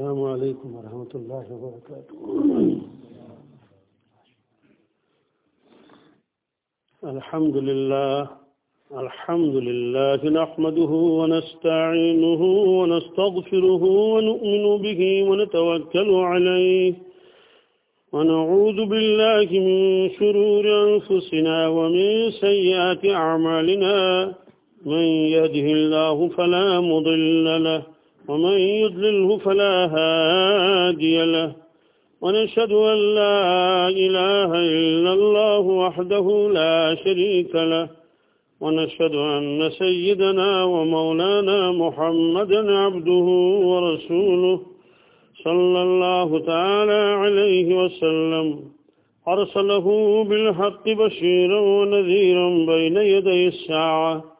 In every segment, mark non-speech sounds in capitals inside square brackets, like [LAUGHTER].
السلام عليكم ورحمة الله وبركاته. الحمد لله الحمد لله نحمده ونستعينه ونستغفره ونؤمن به ونتوكل عليه. ونعوذ بالله من شرور أنفسنا ومن سيئات أعمالنا. من يهده الله فلا مضل له ومن يضلله فلا هادي له. ونشهد أن لا إله إلا الله وحده لا شريك له. ونشهد أن سيدنا ومولانا محمدا عبده ورسوله صلى الله تعالى عليه وسلم. أرسله بالحق بشيرا ونذيرا بين يدي الساعة.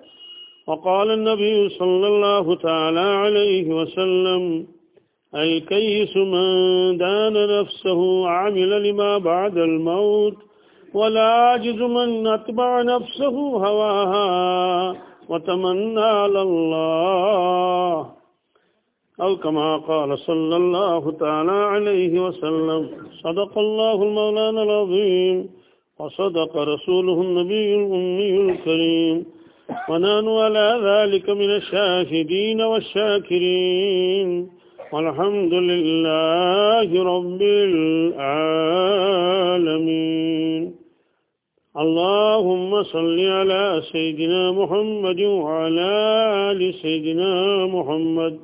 وقال النبي صلى الله تعالى عليه وسلم الكيس من دان نفسه وعمل لما بعد الموت ولا عاجز من أتبع نفسه هواها وتمنى على الله. أو كما قال صلى الله تعالى عليه وسلم صدق الله المولانا العظيم وصدق رسوله النبي الأمي الكريم. ونحن على ذلك من الشاهدين والشاكرين. والحمد لله رب العالمين. اللهم صل على سيدنا محمد وعلى آل سيدنا محمد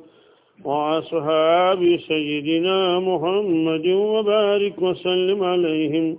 وأصحاب سيدنا محمد وبارك وسلم عليهم.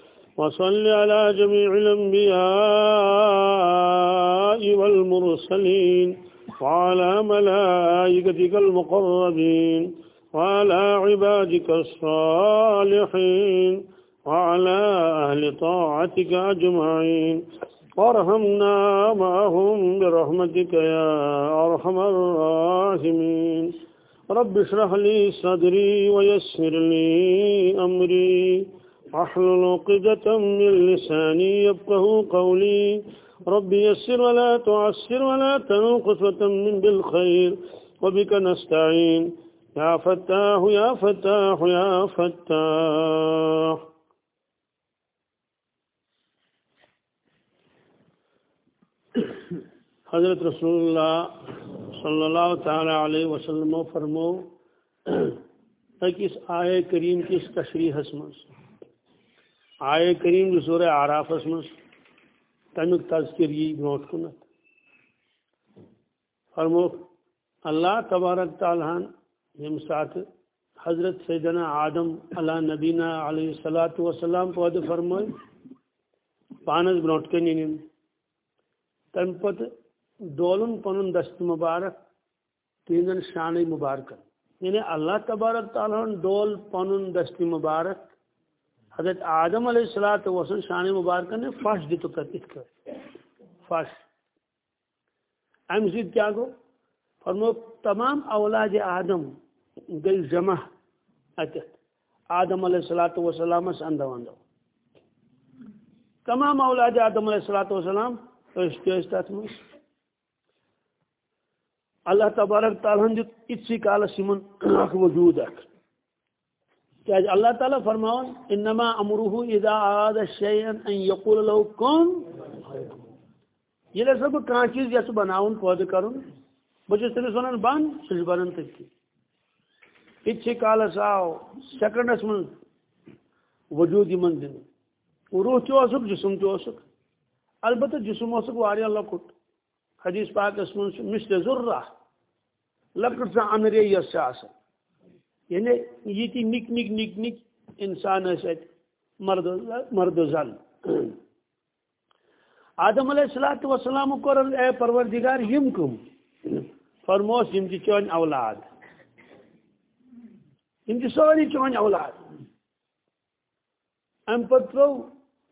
وصل على جميع الأنبياء والمرسلين وعلى ملائكتك المقربين وعلى عبادك الصالحين وعلى أهل طاعتك أجمعين. وارحمنا معهم برحمتك يا أرحم الراحمين. رب اشرح لي صدري ويسر لي أمري. واحلل عقدة من لساني يفقه قولي. رب يسر ولا تعسر ولا تنقص وتمن بالخير، وبك نستعين. يا فتاح يا فتاح يا فتاح. حضرت رسول اللہ صلی اللہ تعالی علیہ وسلم فرمو أكس آية كريم كيس تشريح اسمس آية كريم سورة عراف اسمس تمیک تذکر یہ برونٹ کنت فرمو، اللہ تبارک تعالیٰ یم سات حضرت سیدنا آدم علی نبینا علیہ الصلات والسلام پود فرمائے۔ پانس برونٹ کن ین تم پت دولن پنن دست مبارک، تینن شان مبارک۔ یعنی اللہ تبارک تعالیٰ دول پنن دست مبارک حضرت آدم علیہ السلات وسلم شان مبارک نے فش دت کر فش ام سید کیا گو؟ فرمو تمام اولاد آدم گئی جمع۔ اتت آدم علیہ السلات وسلام اندو اندو تمام اولاد آدم علیہ السلات وسلام۔ تر مز اللہ تبارک تعالیٰ ہن دیت اتسی کالس یمن اخ وجود اخ کیا اللہ تعالیٰ فرماون انما امره اذا اراد شيئا ان يقول له كن یہ سا بہ کان چیز یس بناون پود کرن۔ بہت تمس ونان بن سہ بنان تھی اتسی کالس آو سیکنڈس من وجود یمن دن۔ روح تہ جسم تہ البتہ جسم واریا لکٹ حدیث پاکس من، مشت ذرہ لکٹ سا انرے یس یعنی یہ تی نک نک نک نک انسان مرد مرد زل آدم علیہ السلام وسلام کور اے پروردگار یم کم. فرموس یم چون اولاد. یم سوری چون اولاد. ام پترو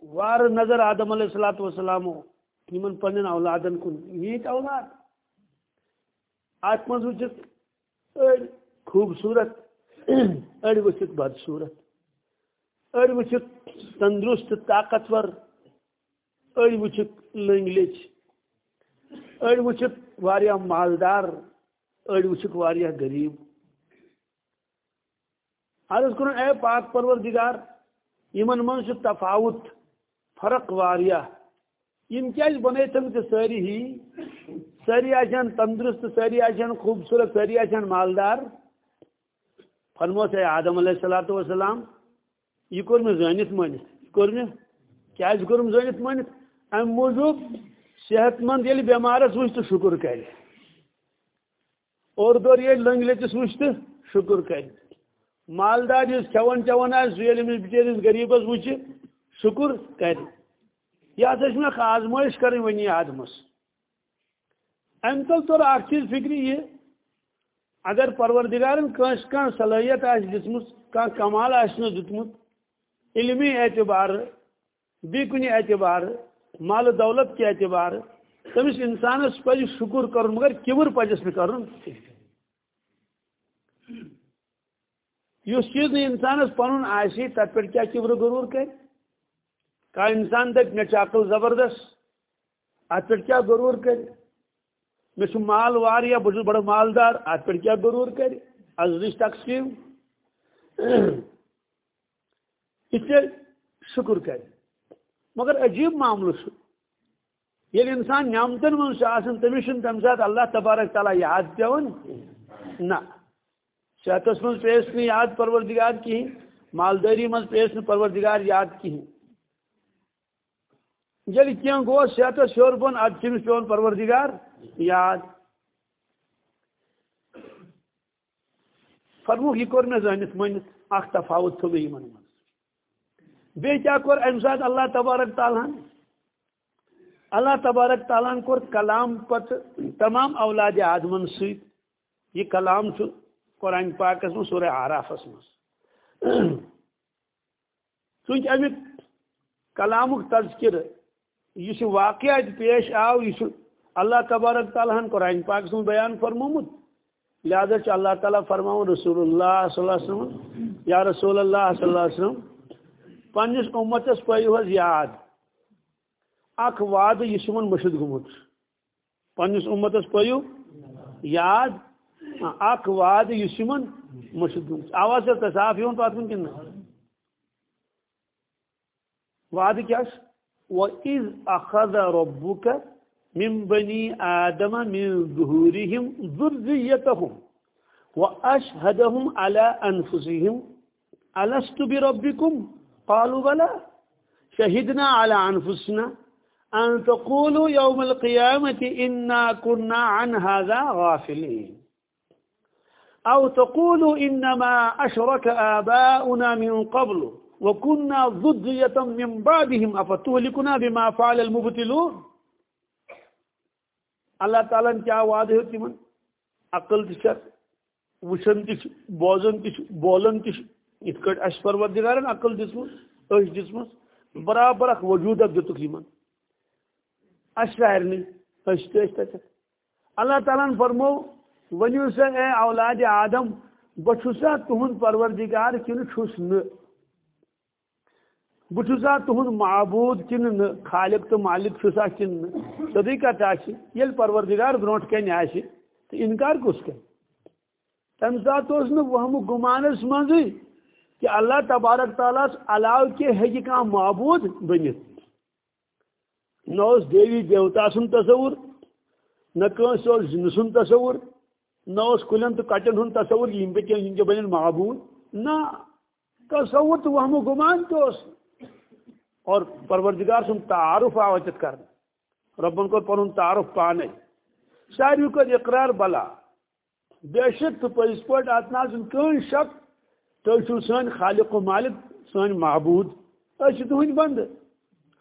وار نظر آدم علیہ السلام وسلامو یمن پنن اولادن کن. یہ اولاد. ات مز وچت خوبصورت [CLEARS THROAT] اڑ وچت بدصورت اڑ وچت تندرست طاقتور اڑ وچت لنگ لچ اڑ وچت واریا مالدار اڑ وچک واریا غریب۔ عرض کرن اے پاک پروردگار یمن من سے تفاوت، فرق واریہ یم کیا بنے تم تو ساری ہی، ساری آشان تندرست، ساری آشان خوبصورت، ساری آشان مالدار۔ فرموس ہے آدم علیہ السلام وسلام یہ کور میں زانت مانت کور میں کیا کورم زانت مانت ام موجود صحت مند یل بیمارس وچ تو شکر کر اور دور یہ لنگ لچس وچ تو شکر کر مالدار اس کھون چون آس یل بچیرس غریبس وچ شکر کر یہ ہسا آزمائش کریں ونی آدمس۔ ام تل طور اخ چیز فکری یہ اگر پروردگارن کنس کان صلاحیت آس دتمت کان کمال آس دتمت علمی اعتبار بی کنی اعتبار، مال دولت کے اعتبار تمس انسانس پہ شکر کر مگر کبر پزس کر اس چیز انسانس پن آسی تر پہ کیا کبر غرور کر کا انسان دپ مے عقل زبردست ات پہ کیا غرور کر مے مال واریا بہت بڑا مالدار ات پہ کیا غرور کر ازرش تقسیم۔ اس شکر کر مگر عجیب معاملہ یل یعنی انسان نعمتن من تمس تمہ سات اللہ تبارک تعالیٰ یاد پیون نہ۔ صحتس من پیس یاد پروردگار کہین مالداری من پیس پروردگار یاد کہین یل کی گو؟ صحت شور بن اد چمس پیون پروردگار۔ یاد۔ فرموک یہ کور میں زانت منت اخ تفاوت تھو یہ من بی کیا کور ام سات اللہ تبارک تعالیٰ اللہ تبارک تعالیٰ کور کلام پت تمام اولاد آدمن ست یہ کلام قرآن پاکس من سورہ آرافس من چونکہ امیک کلامک تذکر، یہ واقعات پیش آو، یہ اللہ تبارک تعالیٰ ہن قرآن پاک سن بیان فرمومت۔ لہذا چھ اللہ تعالیٰ فرماؤ رسول اللہ صلی اللہ علیہ وسلم، یا رسول اللہ صلی اللہ علیہ وسلم پنس امتس پیو حض یاد اخ وعد یہ مشد گمت۔ پنس امتس پیو یاد۔ اخ وعد یہ مشد گمت۔ آواز سے صاف یون پات کن۔ وعد کیا وَإِذْ أَخَذَ رَبُّكَ مِنْ بَنِي آدَمَ مِنْ ظُهُورِهِمْ ذُرِّيَّتَهُمْ وَأَشْهَدَهُمْ عَلَى أَنفُسِهِمْ. أَلَسْتُ بِرَبِّكُمْ؟ قَالُوا بَلَى. شَهِدْنَا عَلَى أَنفُسِنَا أَن تَقُولُوا يَوْمَ الْقِيَامَةِ إِنَّا كُنَّا عَنْ هَذَا غَافِلِينَ. أو تقولوا إنما أشرك آباؤنا من قبل وكنا ذرية من بعدهم. أفتهلكنا بما فعل المبتلون اللہ تعالیٰ کیا وعدہ ہو تمن عقل تر وچن تہ بوزن تہ بولن تہ ات کٹ اس پروردگارن عقل دسمت اش دسمت برابر اخ وجود اب دتک یمن اس شاعرنی اش تہ اللہ تعالیٰ فرمو ونیو سا اے اولاد آدم بچھسا تہن پروردگار کن چھس نہ۔ بہسا تہد معبود کن خالق تو مالک چھسا کن سدی کت یل پروردگار بروٹ کن تو انکار کس کر تم سات وہم گمانس مزے کہ اللہ تبارک تعالیٰ علاوہ کے ہی کان معبود بنت نہ دیوی دیوتا سن تصور، نہ جن سن تصور، نہ کلین تو کٹن ہند تصور یم پہ بن معبود. نہ تصور تو وہم گمان تو اور پروردگار سن تعارف آوچت کر ربن کو پن تعارف پانے۔ ساروی کو اقرار بلا۔ بے شک تو پز پہ اتنا کن شک؟ تو سن خالق و مالک، سن معبود۔ اس تہند بند۔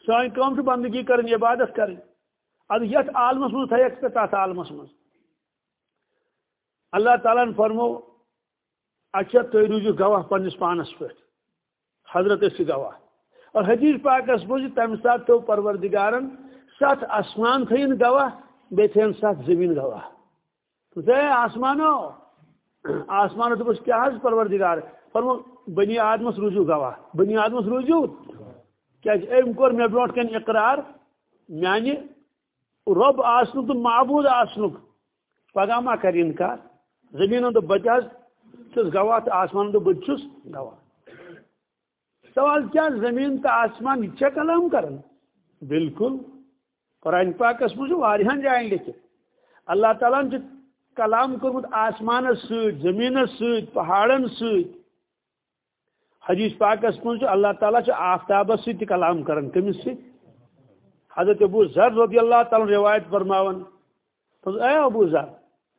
سن کم بندگی کرن عبادت کرن اد یت عالمس من تھیک تات عالمس من اللہ تعالیٰ فرمو اچھا تھی روزو گواہ پنس پانس پہ۔ حضرت گواہ۔ حدیث پاکس مجھ تمہ سات تو پروردگارن، سات آسمان تھین گواہ بے تھین سات زمین گواہ تو آسمانو آسمانو تو بس کیا حض پروردگار؟ فرمو، بنی آدمس روزو گواہ بنی آدمس روزو کیا جی، ام کور مے برونٹ کن اقرار؟ میانہ رب آسنک تو معبود آسنک۔ پگہ ما کر انکار زمین تو بچہ چھس گواہ تو آسمان تو بچ چھس گواہ سوال کیا، زمین تو آسمان یہ کلام کرن؟ بالکل۔ قرآن پاکس مجھ واریاں جائیں لکھت اللہ تعالیٰ کلام کورمت آسمان ست زمین ست پہاڑن ست حدیث پاکس من اللہ تعالیٰ آفتاب سی کلام کران کمس سی حضرت ابو ذر رضی اللہ تعالیٰ روایت فرماون۔ اے ابو ذر،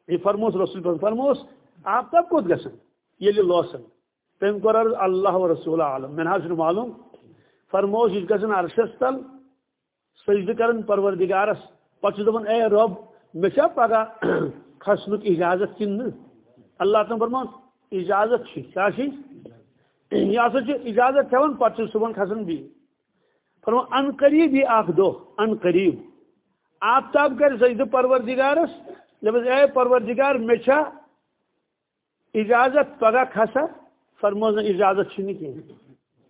یہ فرموس، رسول فرموس، آفتاب کوت گسن؟ یہ لوسن۔ تم کور اللہ و رسول عالم. میں حاضر معلوم. فرموس یہ گسن عرشس تل سجد کرن پروردگارس پتہ دپن اے رب مے پگہ کھسنک اجازت کن اللہ تعالیٰ فرموس اجازت کیا یہ ہسا اجازت ہیوان پتہ صبح کھسان بی فرما ان قریب یہ اخ دو، ان قریب. آفتاب کر سجدہ پروردگارس دپس اے پروردگار مے چھا اجازت پگہ کھسا. فرموز اجازت چھ کی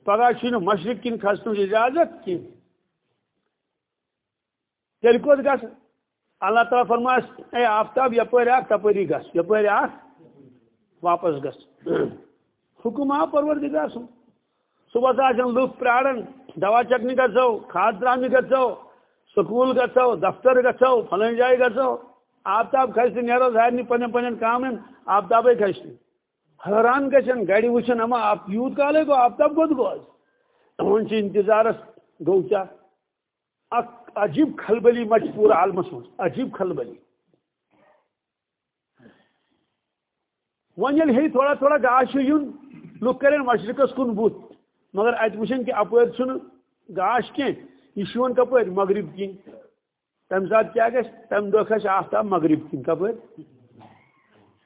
پگہ چھ مشرق کن کھسن اجازت کی تیل کوت گس اللہ تعالیٰ فرماس، اے آفتاب یپر آ تپری گس یپر آ واپس گس. حکم آ پروردگار سن. صبح آن لوگ پرارن، دوا چکنی گھو کھاد ترانہ گھو سکول گھو دفتر گھو فلن جائے گھو آفتاب کھس نیرو سارے پن پن کام آفتابے کھس حیران گھن گڑ وچن اما آپ یوت کالے گو آفتاب کت گو ون انتظارس گو کیا عجیب کھلبلی مچ پورا عالمس مز عجیب کھلبلی۔ ون ہے تھوڑا تھوڑا گاش یون، لوگ کریں مشرقس کن بت مگر ات وچن کہ اپر گاش کی یہ شون کپر مغرب کن تم سات کیا گھس تم دہ کھس آفتاب مغرب کن کپر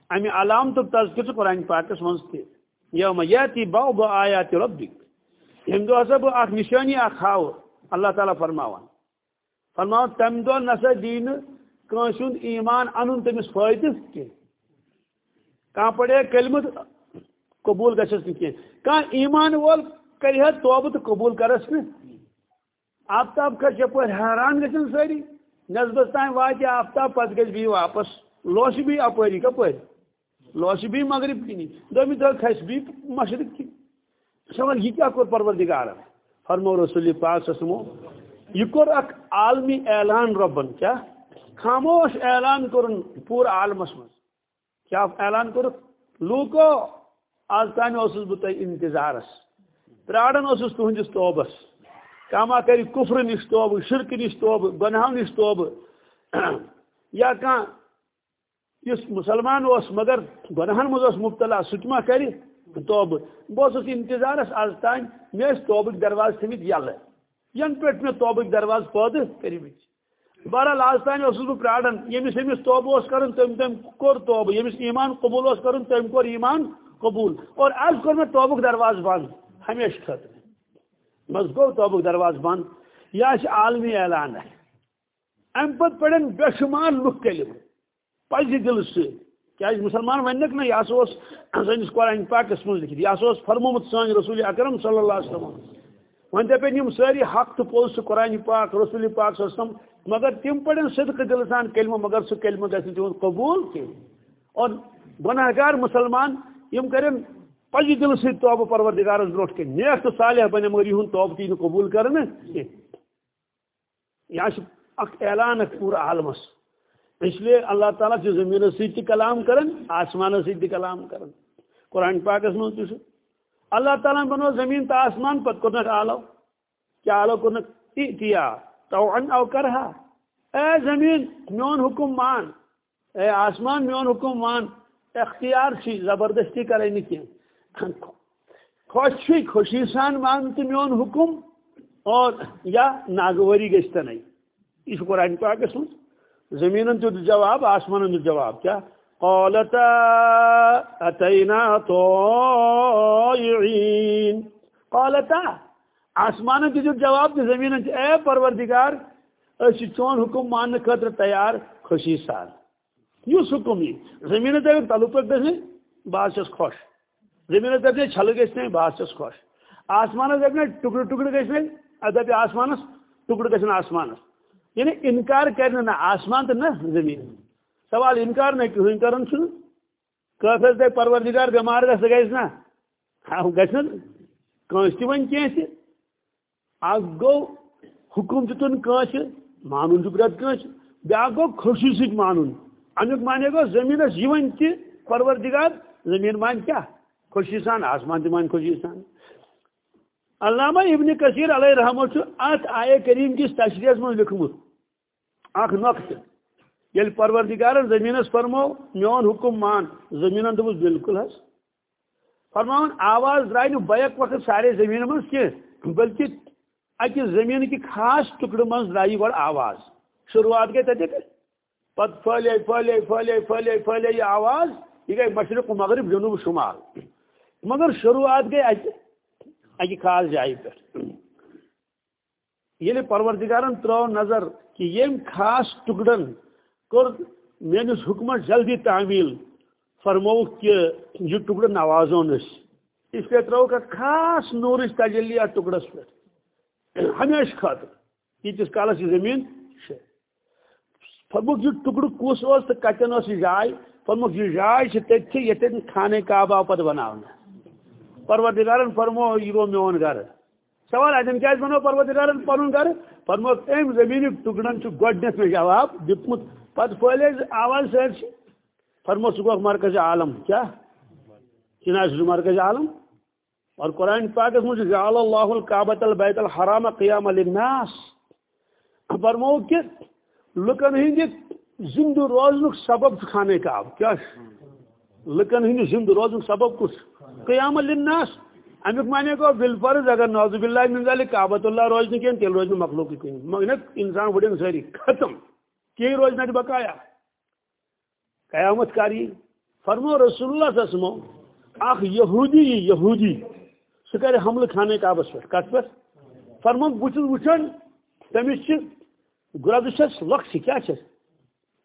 امہ علام تو تذکر قرآن پاکس من تہ یوم یاتی باو با آیات ربک. یم دہ ہسا بہ اخ نشانی اخ ہاو اللہ تعالیٰ فرماوان فرماوان تم دہ نسا دین کنس ایمان ان تمس فائدہ کی. کان پڑے کلمت قبول گھس نا کان ایمان وول کر توبہ تو قبول کرس نا آفتاب کھس یپ حیران گھن ساری. نسبت تان وات آفتاب پتہ گھس بی واپس. لوس بی اپری کپر لوس بی مغرب کنی دمی دہ کھس بی مشرق کن سوال یہ کیا کور پروردگار فرمو رسول پاک سسمو یہ کور اک عالمی اعلان ربن، کیا؟ خاموش اعلان کرن، پور عالمس من کیا اعلان کور لوکو، آج تان بہ تہ انتظارس پرارن اس تہندس توبس کما کر کفر نش توبہ شرک نش توبہ گناہ نش توبہ [CLEARS THROAT] یا کان اس مسلمان اس مگر گناہن مز مبتلا سہ کر توبہ بہت انتظارس آز تان مے توبک دروازہ تھمت یل ین پہ مے توبک دروازہ پودہ کرمت بہرحال آز تان اس بہ پرارن یمس یمس توبہ کر تم تم کور توبہ یمس ایمان قبول کر تم کور ایمان قبول۔ اور آج کور میں توبک درواز بند ہمیشہ خطر بس گو توبک درواز بند یہ عالمی اعلان ہے۔ ام پت پڑن بے شمار لک کلم پز دل سے۔ کیا مسلمان ونک نا یہ سنس قرآن پاکس من لکھت یہ فرمومت سان رسول اکرم صلی اللہ علیہ وسلم۔ ون دپن یم ساری حق تو پوز قرآن پاک، رسول پاک وسلم۔ مگر تم پڑھن صدق دل سان کلمہ، مگر سہ کلمہ گھن تہد قبول کی اور گناہ گار مسلمان یم کرن پزی دل سی توبہ پروردگارس برو کن نیک تو صالح بنے، مگر یہ توبہ تی قبول کرنے یہ۔ اخ اعلان پورا عالمس اس لیے اللہ تعالیٰ سے زمین سی کلام کرن، آسمان سی کلام کرن۔ قرآن پاکس من تہ اللہ تعالیٰ بنو زمین تو آسمان پتہ کورنک آلو۔ کیا آلو کورنک اتیا تو ان او کرہا۔ اے زمین، میون حکم مان۔ اے آسمان، میون حکم مان۔ اختیار چی زبردستی کرے نہیں کی خوش خوشی سان مان تو میون حکم۔ اور یا ناگوری گشتہ نہیں۔ یہ قرآن پاکس من زمین تو جواب آسمان تو جواب، کیا؟ قالتا اتینا طائعین. قالتا آسمان کی جو جواب دی زمین اے پروردگار اسی چون حکم ماننے خطر تیار، خوشی سال. یس حکم یہ زمین تے تلو پر گژھنے بہت چھس خوش. زمین تے چھل گژھنے بہت چھس خوش. آسمان تے ٹکڑ ٹکڑ گژھنے ادب آسمانس ٹکڑ گژھن آسمانس یعنی انکار کرنے نہ، آسمان تو نہ زمین۔ سوال انکار نہ کہیں کرن چھ کافر دے پروردگار بیمار گژھ گژھ نا ہاں گژھ کانس ون کی گو حکم دتن کانس مانن چھ برت کانس بیا گو خوشی سۭتۍ مانن امیُک مانے گو زمینس یہ ون تہ پروردگار زمین مان کیا؟ خوشی سان، آسمان تہ مان خوشی سان۔ علامہ ابن کثیر علیہ رحمت ات آئے کریم کس تشریح من لکھمت اخ نقطہ یل پروردگار زمینس فرمو، میون حکم مان۔ زمین دس بالکل حس فرما آواز درائے نو بیک وقت سارے زمین من کی بلکہ اکہ زمین کی خاص ٹکڑ من درائے گوڑ آواز۔ شروعات گئی تک پت پھلے پھلے پھلے پھلے پھلے یہ آواز، یہ گئی مشرق و مغرب جنوب شمال۔ مگر شروعات گئی اتہ اکہ خاص جائے پہ یل یعنی پروردگارن ترو نظر کہ یم خاص ٹکڑن کور میس حکمت جلدی تعمیل فرمو کہ یہ ٹکڑ نوازون اس۔ پہ ترو کا خاص نورچ تجلی ات ٹکڑس پہ ہمیشہ خاطر۔ یتس کالس یہ زمین فرموک یہ ٹکڑ کس تو کتن اس جائے فرموک یہ جائے تھی یتن کھانے کعبہ پتہ بنانا پروردگارن فرمو یہ گو میون گھر سوال اتن کیا بنو پروردگارن پن گھر فرمو ام زمین ٹکڑن گڈنس میں جواب دتمت پتہ پھلے آواز سرسی فرمو سہ مرکز عالم. کیا؟ چنا مرکز عالم؟ اور قرآن پاکس مجھے جعل اللہ القابت البیت الحرام قیام للناس۔ فرمو کہ لکن ہند زند روزن سبب خانے کعب کیا؟ لکن ہند زند روزن سبب کس قیام للناس۔ امیک مانے کو بالفرض اگر نوز باللہ من ذلك اللہ روز نہیں کہیں تیل روز مخلوق کی مگر انسان وڑن ساری ختم۔ کی روز نہ بقایا؟ قیامت کاری فرمو رسول اللہ صلی اللہ علیہ وسلم اخ یہودی یہودی۔ سہ کر حملہ کھانے کعبس پہ کت پہ فرمو بچ وچن تمس گرد چھس لکش کیا چھس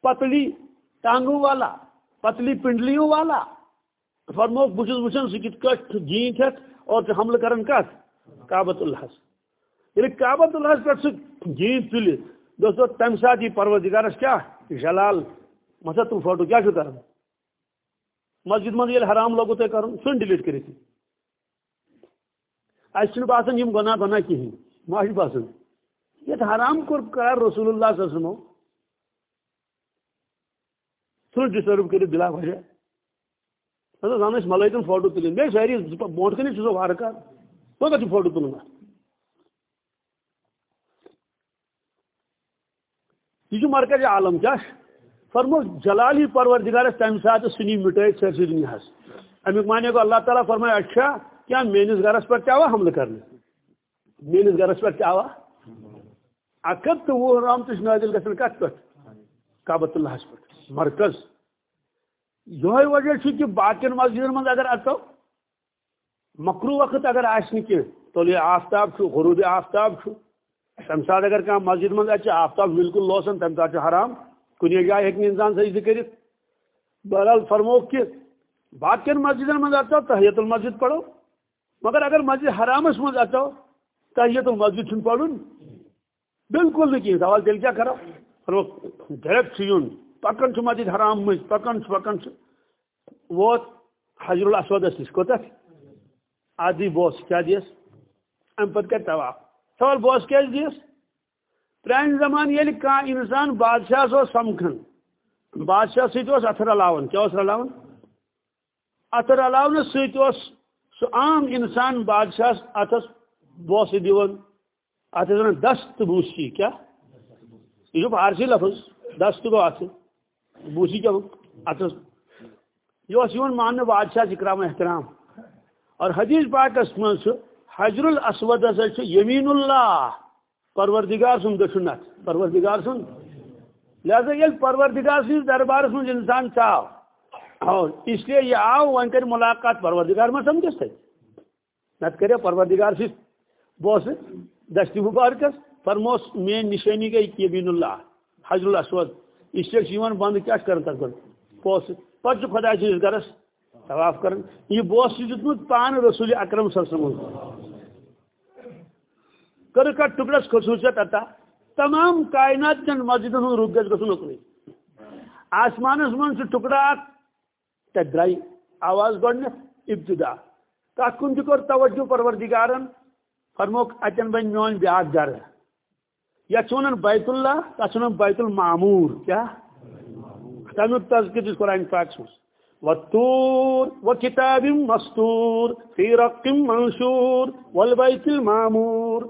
پتلی ٹانگوں والا، پتلی پنڈلیوں والا۔ فرمو بچ وچن سہ کت کٹ جینت ہت اور حملہ کرن کت؟ کعبۃ اللہ یعنی کعبۃ اللہ پہ سہ جینت تلت دوستو، تم سات یہ پروردگارس کیا؟ جلال۔ مسا تم فوٹو کیا کر مسجد من یل حرام لوگو تہ کر سن ڈیلیٹ کرت اس باسان یم گناہ گناہ کہین ما باسان یہ حرام کور قرار رسول اللہ صلی اللہ علیہ وسلم۔ سن ڈسٹرب کرت بلا وجہ ہاں، زانس ملائکن فوٹو تلن بے ساری بونٹ کنی سو وار کر۔ وہ فوٹو تلن یہ مرکز عالم کیا؟ فرمو، جلالی پروردگارس تمہ سات سنی مٹے سرسی دنیا امیک مانے کو اللہ تعالیٰ فرمائے اچھا کیا میس گرس پر کیا حملہ کرنے۔ میس گرس پر کیا اکت تو وہ رام تش نازل گھن کت پہ کابت اللہ پہ مرکز۔ یہ وجہ کہ باقین مسجدن من اگر اتو مکرو وقت اگر آسن کی تو یہ آفتاب غروب آفتاب تمہ سات اگر کھانا مسجد من اچھا آفتاب بالکل لوسان تمہ سات حرام۔ کن جائے ہیکہ انسان سجدہ کرت بہرحال فرمو کہ باقین مسجدن من اچھو تحیت المسجد پڑھو۔ مگر اگر مسجد حرامس من اچھو تحیت المسجد پڑھن بالکل نہیں کہیں سوال تیل کیا کرو ڈائریکٹ یون پکن مسجد حرام مز پکن پکن ووت حجر الاسودس نش کوتھ آدھی بوس کیا دیس؟ ام پتہ کر طواف سوال بوس کیا دیس؟ پران زمان یل کان انسان بادشاہ سو سمکھن۔ بادشاہ ست اتر رلاون کیا رلاون اتر رلاون ست سہ عام انسان بادشاہ اتس بوس دون ات دست بوسی، کیا؟ یہ جو فارسی لفظ، دست گو ات بوسی کیا اتس یہ مان بادشاہ جی اکرام احترام۔ اور حدیث پاکس من حجر الاسود ہسا یمین اللہ۔ پروردگار سن دشنت پروردگار سن۔ لہذا یل پروردگار سن دربار سن انسان چاو اور اس لیے یہ آو ون کر ملاقات پروردگار میں سمجھس تھے نت کرے پروردگار سے بوس دستی مبارکس فرموس مین نشانی گئی یمین اللہ۔ حجر الاسود۔ اس لیے بند کیا کرن تک بوس پتہ خدا سندس گرس طواف کرن۔ یہ بوس دیتمت پان رسول اکرم صلی اللہ ٹکڑس خصوصیت عطا تمام کائنات چن مسجدن ہند رخ گھس گھن اکن آسمانس من سے ٹکڑا تک درائی۔ آواز گۄڈنٮ۪تھ ابتدا۔ تک کن تہ توجہ پروردگارن، فرموک اتن بن میون بیاکھ گھر یتھ ونان بیت اللہ تتھ ونان بیت المعمور، کیا؟ تمیک تذکر دس قرآن پاک مز والطور وكتاب مستور في رق منشور، والبيت المعمور۔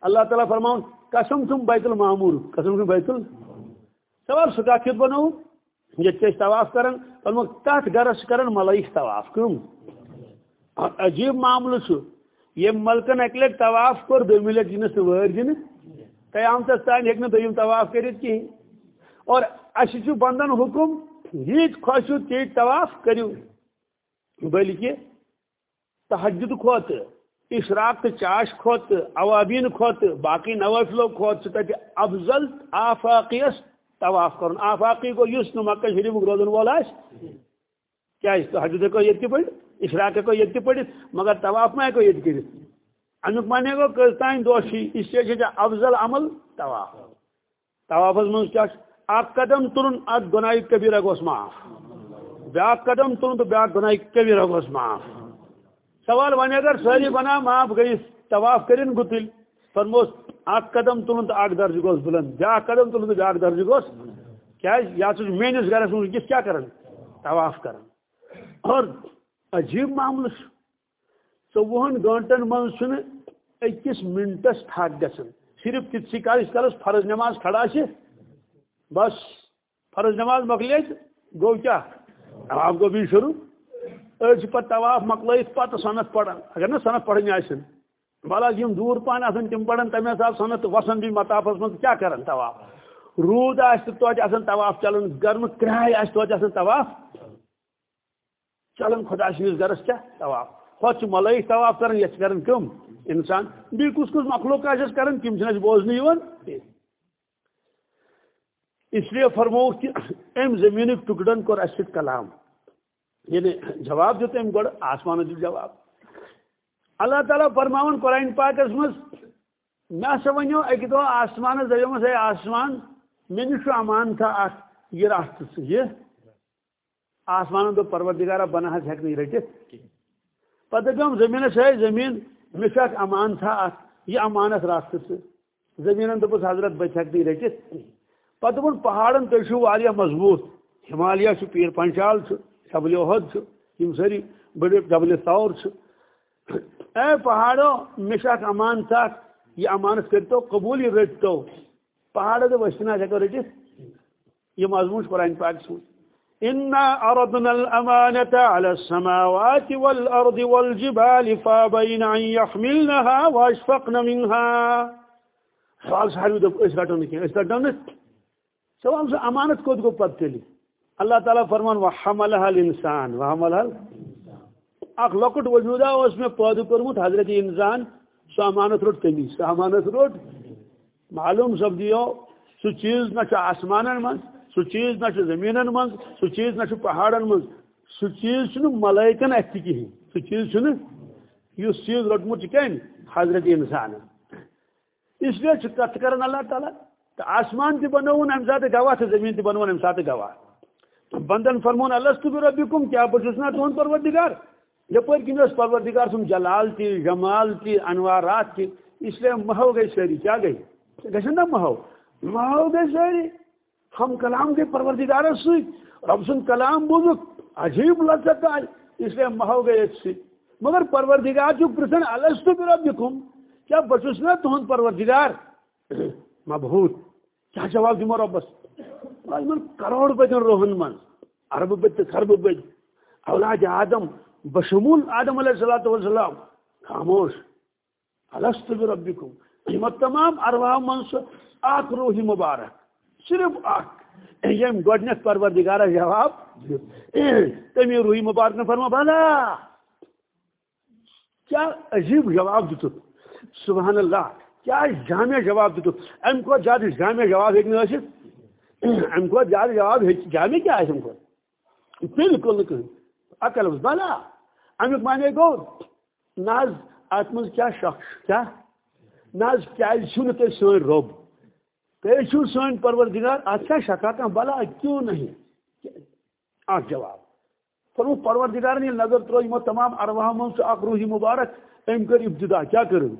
اللہ تعالیٰ فرماؤں، قسم تم بیت المعمور، قسم تم بیت ال۔ سوال سکا کت بنو یہ طواف کرن فرمو تات گرس کرن، ملائک طواف کم۔ عجیب معاملہ یہ ملکن اک لٹ طواف کور دو لٹ جنس ور جن قیامت تان ہیک دم طواف کرت کی اور اس بندن حکم یہ خوش تیت طواف کرو بلکہ تحجد کھوت، اشراق چاش کھوت، اوابین کھوت، باقی نوافلو کھوت تک افضل آفاقیس طواف کرن۔ آفاقی کو یس نو مکہ شریف روزن وول کیا اس حج کو یہ پڑھ اشراق کو یہ پڑھ مگر طواف میں کو یہ کرت امیک مانے گو کتان دوشی اس سے افضل عمل طواف طواف من کیا اک قدم تلن ات گناہ کبیرہ گوس معاف۔ بیاکھ قدم تلن تو بیاکھ گناہ کبیرہ گوس معاف۔ سوال ون اگر ساری بنا معاف گئی طواف کرن گتل فرموس اک قدم تلن تو اک درج گوس بلند۔ بیا قدم تلن تو بیا درج گوس کیا یا میس گرس ونکس کیا کرن؟ طواف کرن۔ اور عجیب معاملہ ژوہن گنٹن من اکس منٹس تھک گژھان صرف تتسی کال اس کالس فرض نماز کھڑا سے بس فرض نماز مکلے گو کیا؟ آپ گو بھی شروع۔ أڑۍ پتہ طواف مۄکلٲیِتھ پتہٕ سۄنت پران اگر نا سۄنت پرٕنۍ آسن بہرحال یِم دوٗر پہن آسان تِم پران تَمہِ حساب سۄنت وسان بیٚیہِ مطافس منٛز کیٛاہ کران طواف؟ روٗد آسہِ تہٕ طواف چلان گرمہٕ کرٛاے آسہِ توتہِ طواف؟ چلان خۄدا سٕنٛدِس گرس کیٛاہ طواف۔ ہۄتھ چھِ ملٲیِک طواف کران یتھ چھِ کران کٕم؟ اِنسان بیٚیہِ کُس کُس مخلوق آسٮ۪س کران تِم چھِنہٕ اَسہِ بوزنہٕ یِوان اس لیے فرمووُکھ کہِ أمۍ زٔمیٖنٕکۍ ٹُکڑن کوٚر اَسہِ کلام۔ یعنی جواب دیتے ہیں گوڑ آسمان دیو جواب۔ اللہ تعالیٰ فرماون، قرآن پاکس مز میں سا ونیو اکی دو آسمان زیو سے آسمان میں نشو امان تھا، آس، یہ راست سے، یہ آسمان دو پروردگارہ بنا ہے، جھک نہیں رہتے پتہ کم زمین سے زمین میں امان تھا آس یہ امانت راست سے۔ زمین تو بس حضرت بچک نہیں رہتے پتہ ان پہاڑن تشو والیہ مضبوط۔ ہمالیہ پیر پنچال چھ جبل عہد ساری بڑے جبل ثور اے پہاڑو مشاک امان تک یہ امانت کرتو، قبول یہ رٹتو پہاڑو تو وشنا ہیکو رٹت یہ مضمون قرآن پاک سن إنا أردنا الأمانة على السماوات والأرض والجبال فابين أن يحملنها وأشفقن منها سوال سحر دب اس رٹو نکیں اس رٹو نت سوال سے امانت کو کو پتہ چلی۔ اللہ تعالیٰ فرمان وحمل حل انسان وحمل حل اخ لکٹ وجودہ اس میں پودہ کورمت حضرت انسان، سو امانت روٹ تمی سو امانت روٹ۔ معلوم سب دیو، سو چیز نہ آسمان من سو چیز نہ زمین من سو چیز نہ پہاڑن من سو چیز ملائکن اتھ کہین سو چیز اس چیز روٹمت کن حضرت انسان۔ اس لیے کت کر اللہ تعالیٰ تو آسمان تہ بنون ام سات گواہ تو زمین تہ بنون ام سات گواہ۔ بندن فرمون اللہ تو ربکم کیا بچس نا تہد پروردگار؟ یپر کن پروردگار سن جلال تی، جمال تی، انوارات تی۔ اس لیے مہو گئی ساری کیا گئی گھن نا مہو۔ مہو گئی ساری ہم کلام گئی پروردگار ست رب کلام بوزک عجیب لذت آئی اس لیے مہو گئی ایک سی۔ مگر پروردگار جو پرسن الس تو کیا بچس نا تہد پروردگار؟ [CLEARS THROAT] مبہوت۔ کیا جواب دمو ربس کروڑ بدن روحن من۔ ارب بد خرب بد اولاد آدم، بشمول آدم علیہ الصلوۃ والسلام۔ خاموش۔ الست بربکم۔ یہ تمام ارواح من سے اک روح مبارک۔ صرف اک یم گڈنیت پروردگار جواب تمی روح مبارک نے فرما۔ بھلا کیا عجیب جواب دیت سبحان اللہ، کیا جامع جواب دیت ام کو زیادہ جامع جواب ہیکہ ٲسِتھ ام کو زیادہ جواب جامع کیا آسہِ ام کو؟ بالکل نہٕ کٕہٕنۍ عقل اوس بلا۔ امیُک معنی گوٚو نہ حظ اتھ منٛز کیٛاہ شخص کیٛاہ نہ حظ کیٛازِ چھُو نہٕ تُہۍ سٲنۍ رۄب تُہۍ چھُو سٲنۍ پروردگار اتھ کیٛاہ شکا کانٛہہ بلا کیوں نہیں؟ اکھ جواب۔ فرمو پروردگارن ییٚلہِ نظر ترٲو یِمو تمام ارواہو منٛز چھُ اکھ روحی مبارک أمۍ کٔر ابتدا کیٛاہ کٔرٕن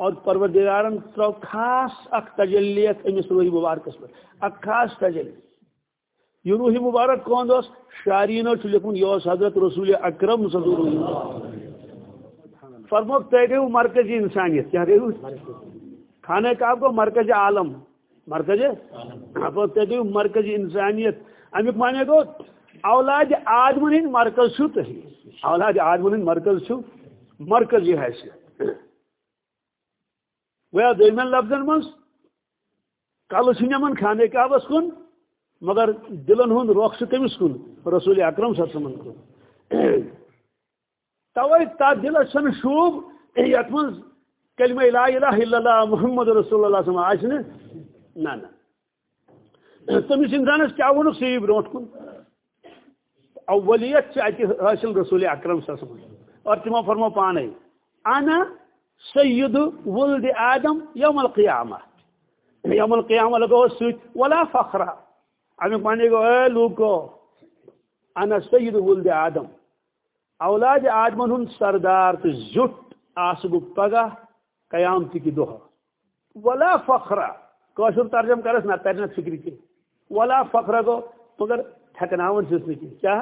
اور پروردگارن ترو خاص اک تجلیت امس روحی مبارکس پہ اک خاص تجلی۔ یہ روحی مبارک کون دوس شارین لکھن یہ حضرت رسول اکرم صدور فرمو تہ گئی مرکزی انسانیت، کیا گئی خانہ کعب کو مرکز عالم مرکز؟ تہ گئی مرکزی انسانیت۔ امیک مانے گو اولاد آدمن ہند مرکز چھو تھی اولاد آدمن ہند مرکز چھو مرکزی حیثیت گویا دمن لفظن من کل نمان خانے کعبس کن مگر دلن ہند روخ کمس کن رسول اکرم صلی اللہ علیہ وسلم توے تا دلس چھ شوب یت كلمة لا إله إلا الله محمد رسول الله صلى الله سما عشنا نا نا. تمش إنسانس كعونك سيب روتكم أوليات تعطي رسول رسول أكرم صلى الله عليه وسلم. أرتما فرما بانه أنا سيد ولد آدم يوم القيامة. يوم القيامة لقوا السوت ولا فخرة عم بانه يقول إيه، لوكو. أنا سيد ولد آدم. أولاد آدم هم سردار تزوت آسبو بغا قیام تکی دوہا ولا فخرا کوشر ترجم کرس نہ ترِ نہ فِکرِ کی ولا فخرا گوٚو مگر تھکناون چھُس نہٕ کی کیا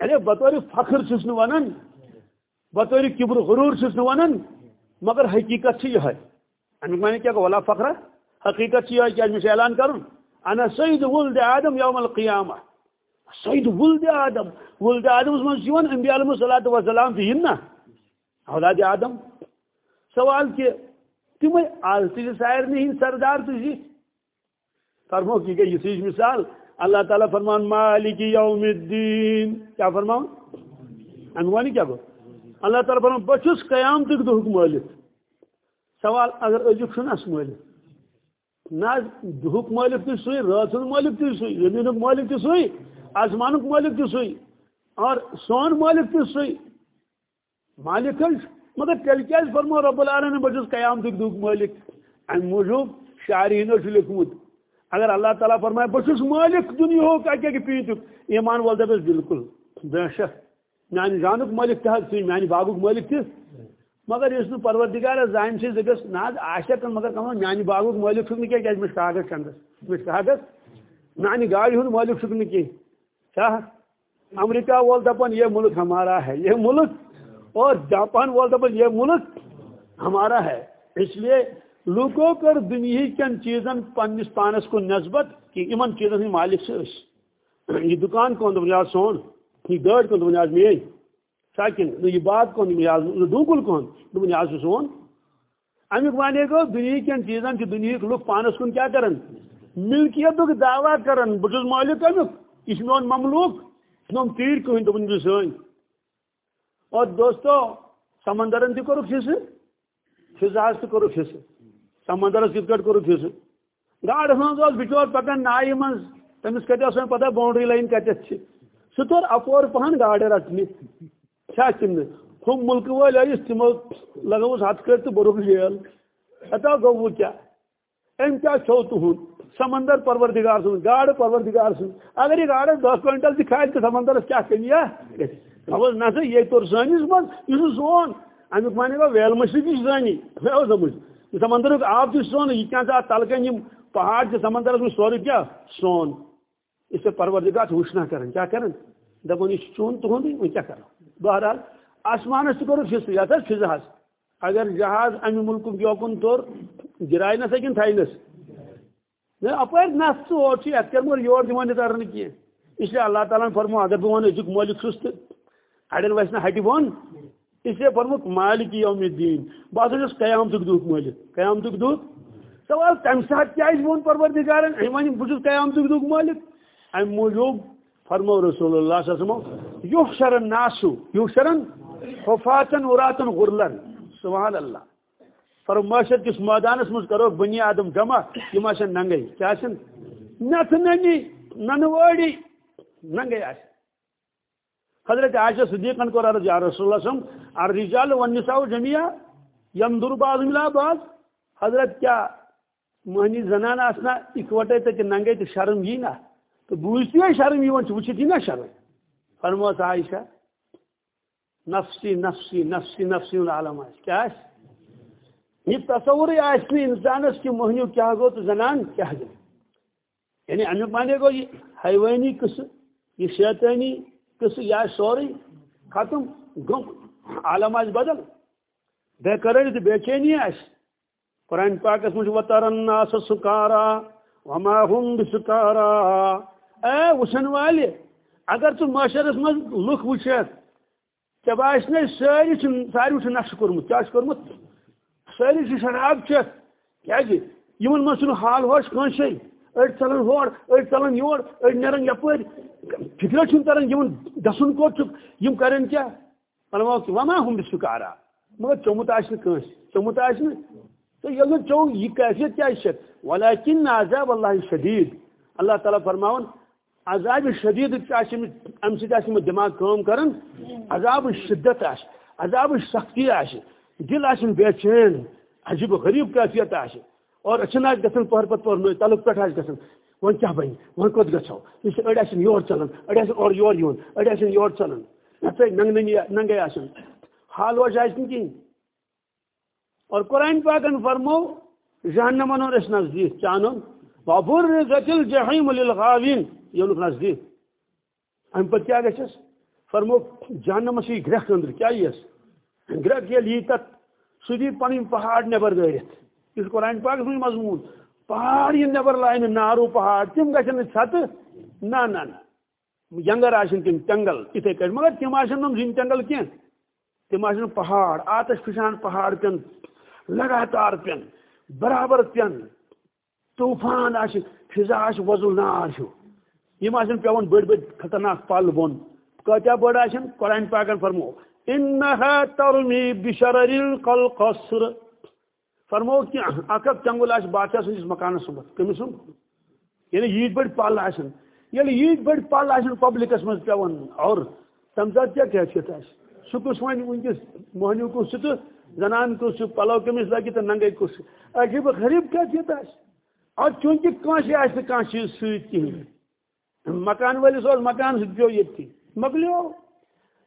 ارے بطورِ فخر چھُس نہٕ ونن بطورِ کِبرٕ غروٗر چھُس نہٕ ونن مگر حقیٖقت چھِ یہ ہے ان میں کیا کہ ولا فخرا حقیٖقت چھِ یِہوٚے کہ مےٚ اعلان کروں أنا سید وُلد آدم یوم القیامہ سعید وُلد آدم. وُلد آدم منٛز چھُ یِوان امبیا علیہ صلاحت وسلام تہِ یِن أولاد آدم. سوال کہ تم آلتی سائر نہیں، سردار تجھی فرمو کی کہ یہ مثال، اللہ تعالیٰ فرمان، مالک یوم الدین۔ کیا فرماؤں؟ انوانی کیا گو اللہ تعالیٰ فرمان بچس قیام تک دہک مالک سوال اگر ازیک چھن اس مالک۔ نہ دہک مالک تہ سوئی رات مالک تہ سوئی، زمین مالک تہ سوئی، آسمان مالک تہ سوئی، اور سون مالک تہ سوئی۔ مالک مگر تیل کیا فرمو رب العالمین بچس قیام تک دہک مالک. ام موجود شاعرین لکھمت اگر اللہ تعالیٰ فرمائے بچس مالک دنیا ہو کہ پیتک ایمان وول دپس بالکل. بے شک. میانہ جانک مالک تہ سی میانہ باغک مالک تہ مگر اس پروردگار زان سے گس نا آشا مگر کم میانہ یعنی باغک مالک چھ کی مجھ کاغذ چندس. مجھ کاغذ میانہ گاڑی ہند مالک چھ کی. کیا امریکہ وول دپن یہ ملک ہمارا ہے، یہ ملک اور جاپان وول دپن یہ ملک ہمارا ہے۔ اس لیے لوگوں کر دنیا کن چیزن پنس پانس کو نسبت کہ ان چیزن ہند مالک سے۔ یہ دکان کون دپن سون، یہ گاڑ کون دپن آج میری ساکن، یہ بات کون دپن آج ڈونکل کون دپن آج سون؟ امیک معنی گو دنیا کن چیزن کہ دنیا لوگ پانس کن کیا کرن؟ ملکیت دعویٰ کرن۔ بہت مالک امیک یہ میون مملوک نم تیر کہین دپن یہ سن اور دوستو، سمندرن تہ کورک حصہ فضاس تہ کورک حصہ سمندرس کت کٹ کورک حصہ گاڑ ہاں ہز بچور پکان نائہ ہاں۔ من تمس کتہ پتہ باؤنڈری لائن کتھ سہ تور اپور پہن گاڑ رٹنہ کیا کن ہم ملک ول آئس تمو لگوس ہتھ کر تو برک جیل اتو گو کیا؟ ام کیا چھو تہد سمندر پروردگار سن، گاڑ پروردگار سن۔ اگر یہ گاڑ دہ کوئنٹل تہ کھائے تو سمندرس کیا کمی نا سا یہ تور سانس من یہ سون امیک مانے گا ویل مشرق یہ زانی مے سمجھ یہ سمندر آب تہ سون یہ کیا تلکن یہ پہاڑ کے سمندرس میں سورے کیا سون اس سے پروردگار وشنا کرن کیا کرن دپن یہ چون تہندی وہ کیا کرو بہرحال آسمانس تہ کرو فصل یہ فضا اگر جہاز امہ ملک یوکن تور گرائے نہ سکن تھینس اپر نس اور ات کر مگر یور دان ترنے کی اس لیے اللہ تعالیٰ فرمو اگر بہ ون مولک چھس تو اڑین وس نا ہٹہ بون؟ اس لیے فرموک مالک یوم الدین۔ بہت چھس قیامتک دہ مالک قیامتک دہ سوال تمہ سات کیا وون پروردگارن؟ ون بہت قیامتک دہ مالک ام موجوب فرمو رسول اللہ صلی اللہ علیہ وسلم، یحشر الناس، یحشرن حفاتن وراتن غرلن۔ سبحان اللہ۔ پر معاشر کس میدانس مز کرو بنی آدم جمع، یہ ننگے کیا نت ننگی ننوڑی ننگے آ حضرت عائشہ صدیقن کو عرض یا رسول اللہ صلی اللہ الرجال والنساء جميعا ينظر بعضهم الى بعض۔ حضرت کیا مہنی زنان آسنا اکوٹے تے ننگے تے شرم یہ نا۔ تو بوجھتی ہے شرم یہ ون وچھتی نا شرم۔ فرموت عائشہ، نفسی نفسی نفسی نفسی العالم آس کیا ہے؟ یہ تصور آس نہیں انسانس کہ مہنیو کیا گو تو زنان کیا گو۔ یعنی امیک مانے گو یہ حیوانی قصہ یہ شیطانی قصہ یا سوری، ختم، گم، عالم آس بدل۔ بے قراری تو بے چینی آس قرآن پاکس مجھ وطر سکارا، وما هم بسکارا۔ اے وچھن والے، اگر تو معاشرس مز لکھ وچھت ژے باس نا ساری ساری نقش کورمت کیا جی؟ کورمت ساری شراب چیت کیا من حال ہوش کنسے اڑ چلان ہور اڑ چلان یور اڑ نیران یپر فکر چھن تران یمن گسن کوت یم کرن کیا؟ پنو وما ہم بسکارا مگر چومت آس کنس چومت آس تو یل چو یہ کیفیت کیا شک ولیکن عذاب اللہ شدید. اللہ تعالیٰ فرماون، عذاب شدید ام سم دماغ کام کرن؟ عذاب شدت آش، عذاب سختی آش، دل آن بے چین عجیب غریب کیفیت آ اور اچھن آج گھن پہر پتہ پہر نو تلک پہ آج گھن ون کیا بن ون کوت گھو یہ اڑ آن یور چلان اڑ آن اور یور یون اڑ آن یور چلان۔ ننگ ننگے آن حال وش آس کہین اور قرآن پاکن فرمو جہنم انو اس نزدیک چانو وبرزت الجحیم للغاوین یہ نزدیک۔ ام پتہ کیا گھس فرمو جہنم سی گرخ اندر کیا یہ گرک یل یہ تک سی پن پہاڑ نبر دارت اس قرآن پاک من مضمون. پہاڑ یہ نبر لائن نارو پہاڑ، تم گھن چھت؟ نا نا نا. ینگر آن تم تنگل اتھے کٹ مگر تم آن نم زن تنگل کی تم آن پہاڑ، آتش پھشان پہاڑ پین، لگاتار پین، برابر پین. طوفان آ فضا آ وضل نار ہو یم پیون بڑ بڑ خطرناک پل بون. کتیا بڑ آن قرآن پاکن فرمو انها ترمی بشرر القصر فرمو کہ اکب چنگل آس بادشاہ سندس مکانس سمت کمس سم یعنی یہ بڑ پل آسن یعنی یہ بڑ پل آسن پبلکس مز پیون۔ اور تم سات کیا کیفیت آس سہ کس ون ونکس موہنیو کس تو زنان کس پلو کمس لگی تو ننگے کس عجیب غریب کیفیت آس اور چونکہ کانس آس کان چیز ست کہین مکان ولس مکان سی پیو یہ مکلیو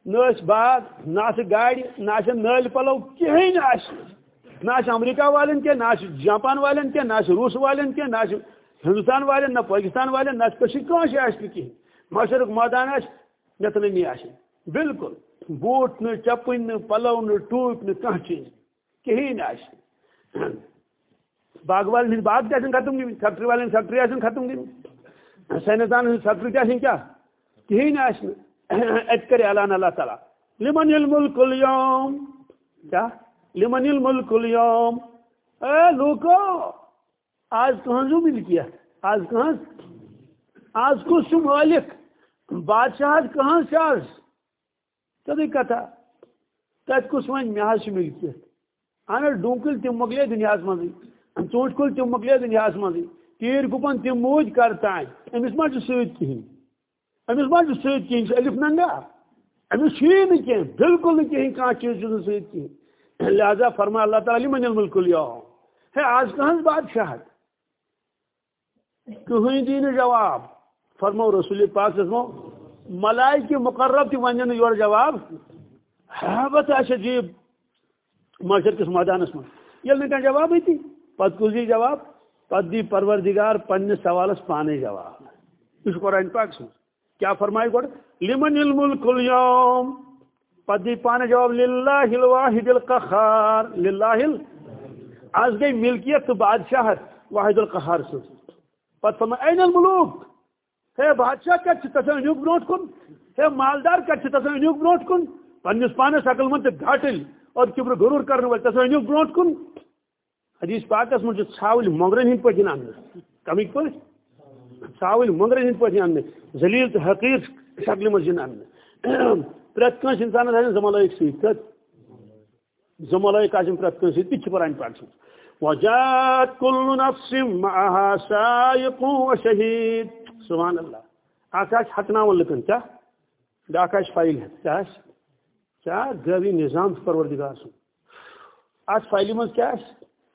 نہ باغ نہ گاڑ نہ نل پلو کہین نہ امریکہ والن کی نہ جاپان والن کی نہ روس والن کی نہ ہندوستان والن، نہ پاکستان والن، نہ کشیر آس کہین معاشرک میدان آس نتنی آ بالکل۔ بوٹ نہ چپن نہ، پلو نہ ٹوپ نہ کھانا چیز۔ کہین آس باغ والن ہند باغ تہ ختم گئی فیکٹری والن فیکٹری آن ختم گئی سائنسدان ہند فیکٹری تہ کیا؟ کہین آس ات کر اعلان اللہ تعالیٰ۔ لمن الملک اليوم۔ کیا؟ لمن الملک اليوم؟ اے لوکو، آج کہاں جو ملکیت آج کہاں؟ آج کو سو مالک بادشاہ کہاں سے آج؟ تدی کتھا تت کس ون مے حظ ملکیت اہن ڈونکل تم مکلے دنیا مزے ژوٗنٛٹھۍ کُلۍ تِم مۄکلے دُنیاہس منٛزٕے تیٖر گُپن تِم موٗدۍ کر تانۍ أمِس ما چھُ سۭتۍ کِہیٖنۍ امس ما ست کہین الف ننگا۔ امس نا کی بالکل نا کہیں کھانا چیز ست کہین لہذا فرما اللہ تعالیٰ من الملک اليوم؟ ہے، آج کہاں بادشاہ کہیں دی جواب؟ فرمو رسول پاک فرمو ملائکہ مقرب تہ ون یور جواب؟ حیبت عجیب۔ معاشر کس میدانس من یل نہ جواب تھی۔ پتہ کل دی جواب پتہ دی پروردگار پنس سوالس پانے جواب۔ یہ قرآن پاک سن۔ کیا فرمائے گوڑ لمن الملک اليوم؟ پتہ دی پانے جواب، للہ الواحد القخار للہ آج گئی ملکیت تو بادشاہت واحد القہار سے۔ پتہ فرمائے این الملوک ہے بادشاہ کت تسان انیوک بروٹ کن؟ ہے مالدار کت تسان انیوک بروٹ کن؟ پنس پانس عقل مند گھاٹل اور کبر غرور کرنے والے تسان انیوک بروٹ کن؟ حدیث پاکس من ژھاول مونگرن ہند پہ ان کمک پہ ژھاول مونگرن ہند پہ ان ذلیل تو حقیر، شکل من ان پریت کنس انسان آسان زمالائک ست زمالائک آسان پریت کنس ست تہ قرآن پاک سن وجاءت كل نفس معها سائق وشهيد سبحان اللہ۔ آکاش ہٹناون لکن کیا آکاش فائل ہے۔ کیا کیا گوی نظام پروردگار سن۔ ات فائل من کیا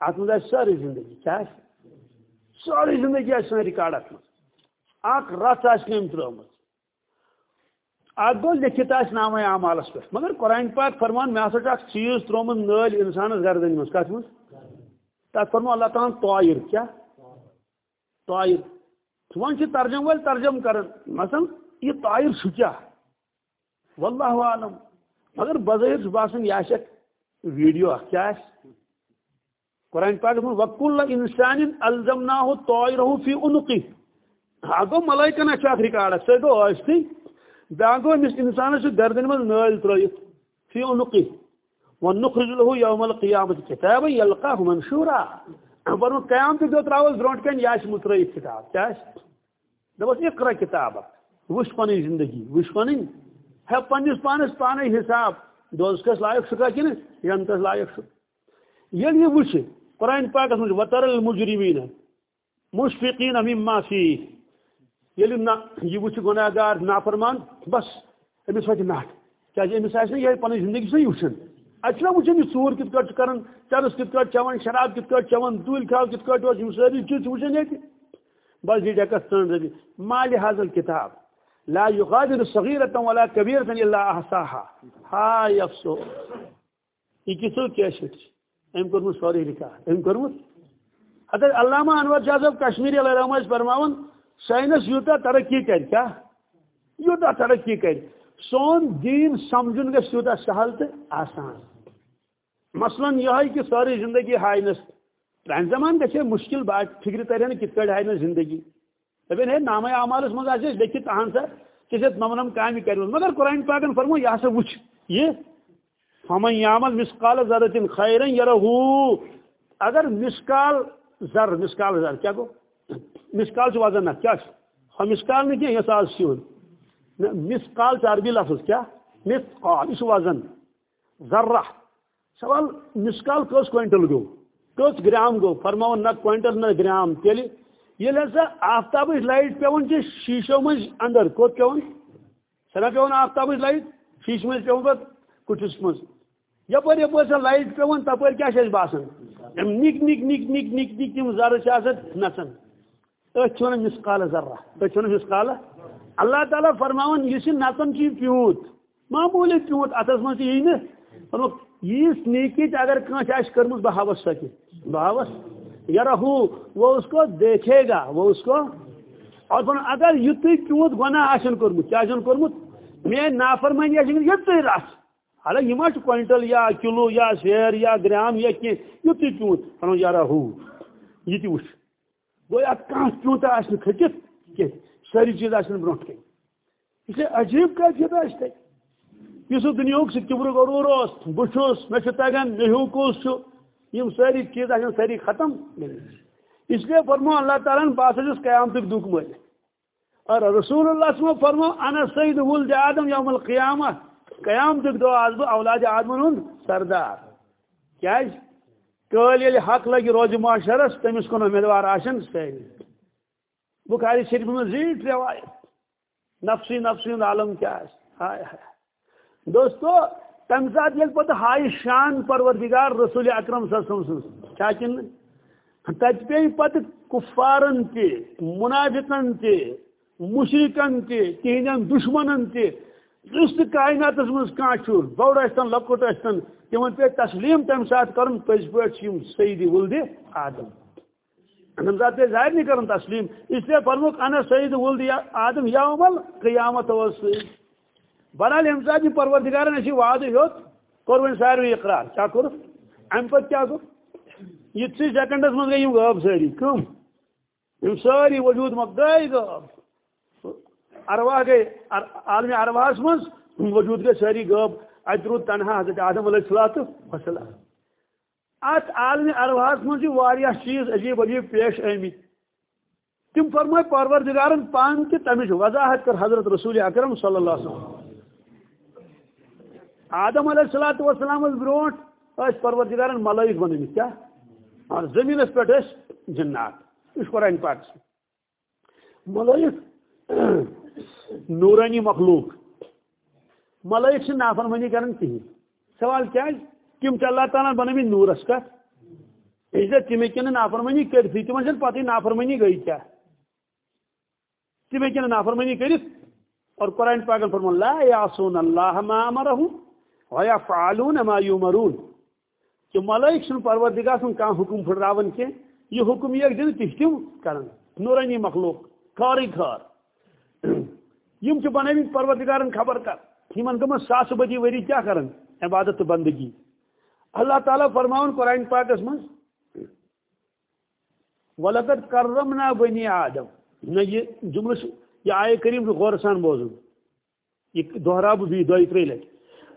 ات مز ساری زندگی۔ کیا ساری زندگی آ سن ریکارڈ ات مز اخ رت آم ترمت ات گو لکھت آس نام اعمالس پہ۔ مگر قرآن پاک فرمان مے ہسا اخ چیز ترومت نل انسانس گردن مز کت مز تک فرمو اللہ تعالیٰ طائر، کیا؟ طائر۔ ون ترجم ول ترجم کرن۔ مثلا، یہ طائر سہ کیا؟ واللہ عالم۔ مگر بظاہر باسان یہ ویڈیو کیا قرآن پاک وکل انسان الزمنا طائرہ فی عنقی اگو ملائکن اچھا ریکارڈ سہ گو ٲستی بیاکھ گو أمِس انسانس چھُ گردن منٛز نٲلۍ ترٲیِتھ فی عنقی ونخرج له يوم القيامة كتابا يلقاه منشورا ورن قیامت دو تراوس برونٹ کن یا مترائف کتاب کیا دپس اقرا کتاب وش پن زندگی وش پن ہے پنس پانس پانے حساب دوز کس لائق سکا کن ینتس لائق سک یل یہ وش قرآن پاک مجھ وطر المجرمین مشفقین مما فی یل یہ وچ گناہ گار نافرمان بس امس وتہ ناٹ کیا امس آس یہ پن زندگی سی وچن اتنا وچن یہ ژور کت کٹ کران چرس کت کٹ چوان شراب کت کٹ چوان دول کھاو کت کٹ یم ساری چیز وچن یہ بس یہ ڈکس تن ربی مال هذا الكتاب لا يغادر صغيرة ولا كبيرة الا احصاها ها افسوس یہ کسو کیسٹ ام کرمت سوری ریکارڈ ام کرمت حضرت علامہ انور شاہ صاحب کشمیری علیہ رحمہ فرماون سائنس یوتا ترقی کر کیا؟ یوتا ترقی کر سون دین سمجھن گھس تیوتہ سہل تو آسان. مثلا یہ کہ ساری زندگی ہائنس پران زمان گھے مشکل بات فکر ترے کت پہ ہائنس زندگی. دپن ہے نام اعمالس مز آس لیکھت اہن سا کس نمنم کام کر مگر قرآن پاکن فرمو یہ سا وچ یہ ہمن یامل مسکال ذرت خیر یار اگر مسکال زر مسکال زر، کیا گو مسکال وزن نہ کیا ہم مسکال نہیں یہ ساز سیون مسقال عربی لفظ کیا مسقال یہ وزن ذرہ سوال مسقال کس کوئنٹل گو کس گرام گو فرماو نہ کوئنٹل نہ گرام تیل یل ہسا آفتاب لائٹ پیون شیشو مز اندر کوت پیون سنا پیون آفتاب لائٹ شیش مز پیون پہ کٹس مز یپر یپر سا لائٹ پیون تپر کیا باسان نک نک نک نک نک نک تم ذرہ نچان اتھ مسقال ذرہ اتھ مسقال اللہ تعالیٰ فرماون، یہ نتن کی پیوت۔ معمولی پیوت اتس من یہ نا یہ نیکی اگر کنس آس کرمت بہاوس سکے۔ بہاوس؟ یار ہو وہ اس کو دیکھے گا، وہ اس کو۔ اور اگر یت پیوت گناہ آن کورمت کیا آن کورمت میں نافرمانی آن یت رس حالانکہ یہ کوئنٹل یا کلو یا شیر یا گرام یا کی یت پیوت۔ ون یار ہو یہ تہ وچ گو کھانا پیوتہ آ کھٹت کی ساری چیز آن برو کن اس لیے عجیب کیفیت آس اس دنیا سہ کبر غرور بچس مے تگان، مے ہوں کس یم ساری چیز آن ساری ختم اس لیے فرمو اللہ تعالیٰ بہت چھس قیامت دکھ مل اور رسول اللہ صلی فرمو انا سید ولد آدم یوم القیامہ۔ قیامت دو آز بہ اولاد آدمن ہند سردار۔ کیا کل یل حق لگی روز معاشرس تمس کن امیدوار آشن ساری بخاری شریف میں زیٹ روایت۔ نفسی نفسی عالم کیا ہے؟ ہائے ہائے۔ دوستو تم سات یل پتہ ہائی شان پروردگار رسول اکرم صلی اللہ علیہ وسلم۔ کیا کن تت پہ پتہ کفارن تہ منافقن تہ مشرکن تہ تہندین دشمنن تہ یس کائنات مز کھانا بوڑ اشتن لکٹ اشتن تمن پہ تسلیم تمہ سات کرن پز پہ سعید ولد آدم۔ تمہ سات پہ ظاہر نہیں کرن تسلیم، اس لیے فرموک انا سعید ولد آدم یوم قیامت وس بہرحال یم جی سات یہ پروردگارن اسی وعدہ ہیوت کور ساروی اقرار۔ کیا کور ام پت کیا گو یہ سیکنڈس من گئی غب ساری کم۔ ساری وجود مک گئی غب ارواح گئی عالمی ارواحس من وجود گئی ساری غب ات رود تنہا حضرت آدم علیہ السلام وسلام ات عالمی ارواحس من چیز عجیب عجیب پیش آمت تم فرمائے پروردگارن پان کہ تمچ وضاحت کر حضرت رسول اکرم صلی اللہ علیہ وسلم. آدم علیہ السلام وسلام برو پروردگارن ملائک بن کیا؟ اور زمین پہ جنات. یہ قرآن پاک ملائک نورانی مخلوق. ملائک سے نافرمانی کرن کہین سوال کیا تم اللہ تعالیٰ بنمی نورس کا؟ اس لیے تمہیں نافرمانی کرتی تمہیں پتہ نافرمانی گئی کیا؟ تمہیں کن نافرمانی کرت اور قرآن پاک فرمان لا یاسون اللہ ما امرہم وَيَفْعَلُونَ مَا يُمَرُونَ کہ ملائک سن پروردگار سن کان حکم پھڑراون کے؟ یہ حکم یہ دن تم کرن. نورانی مخلوق، کاری کار. یم چھ پروردگارن خبر کر۔ یمن گم ساس بدی وری کیا کرن؟ عبادت بندگی۔ اللہ تعالی فرماون قرآن پاک اس من وَلَقَدْ كَرَّمْنَا بَنِي آدم۔ نہ یہ جملہ یہ آئے کریم غور سان بوزن۔ یہ دوہراب بھی دو تری لٹھ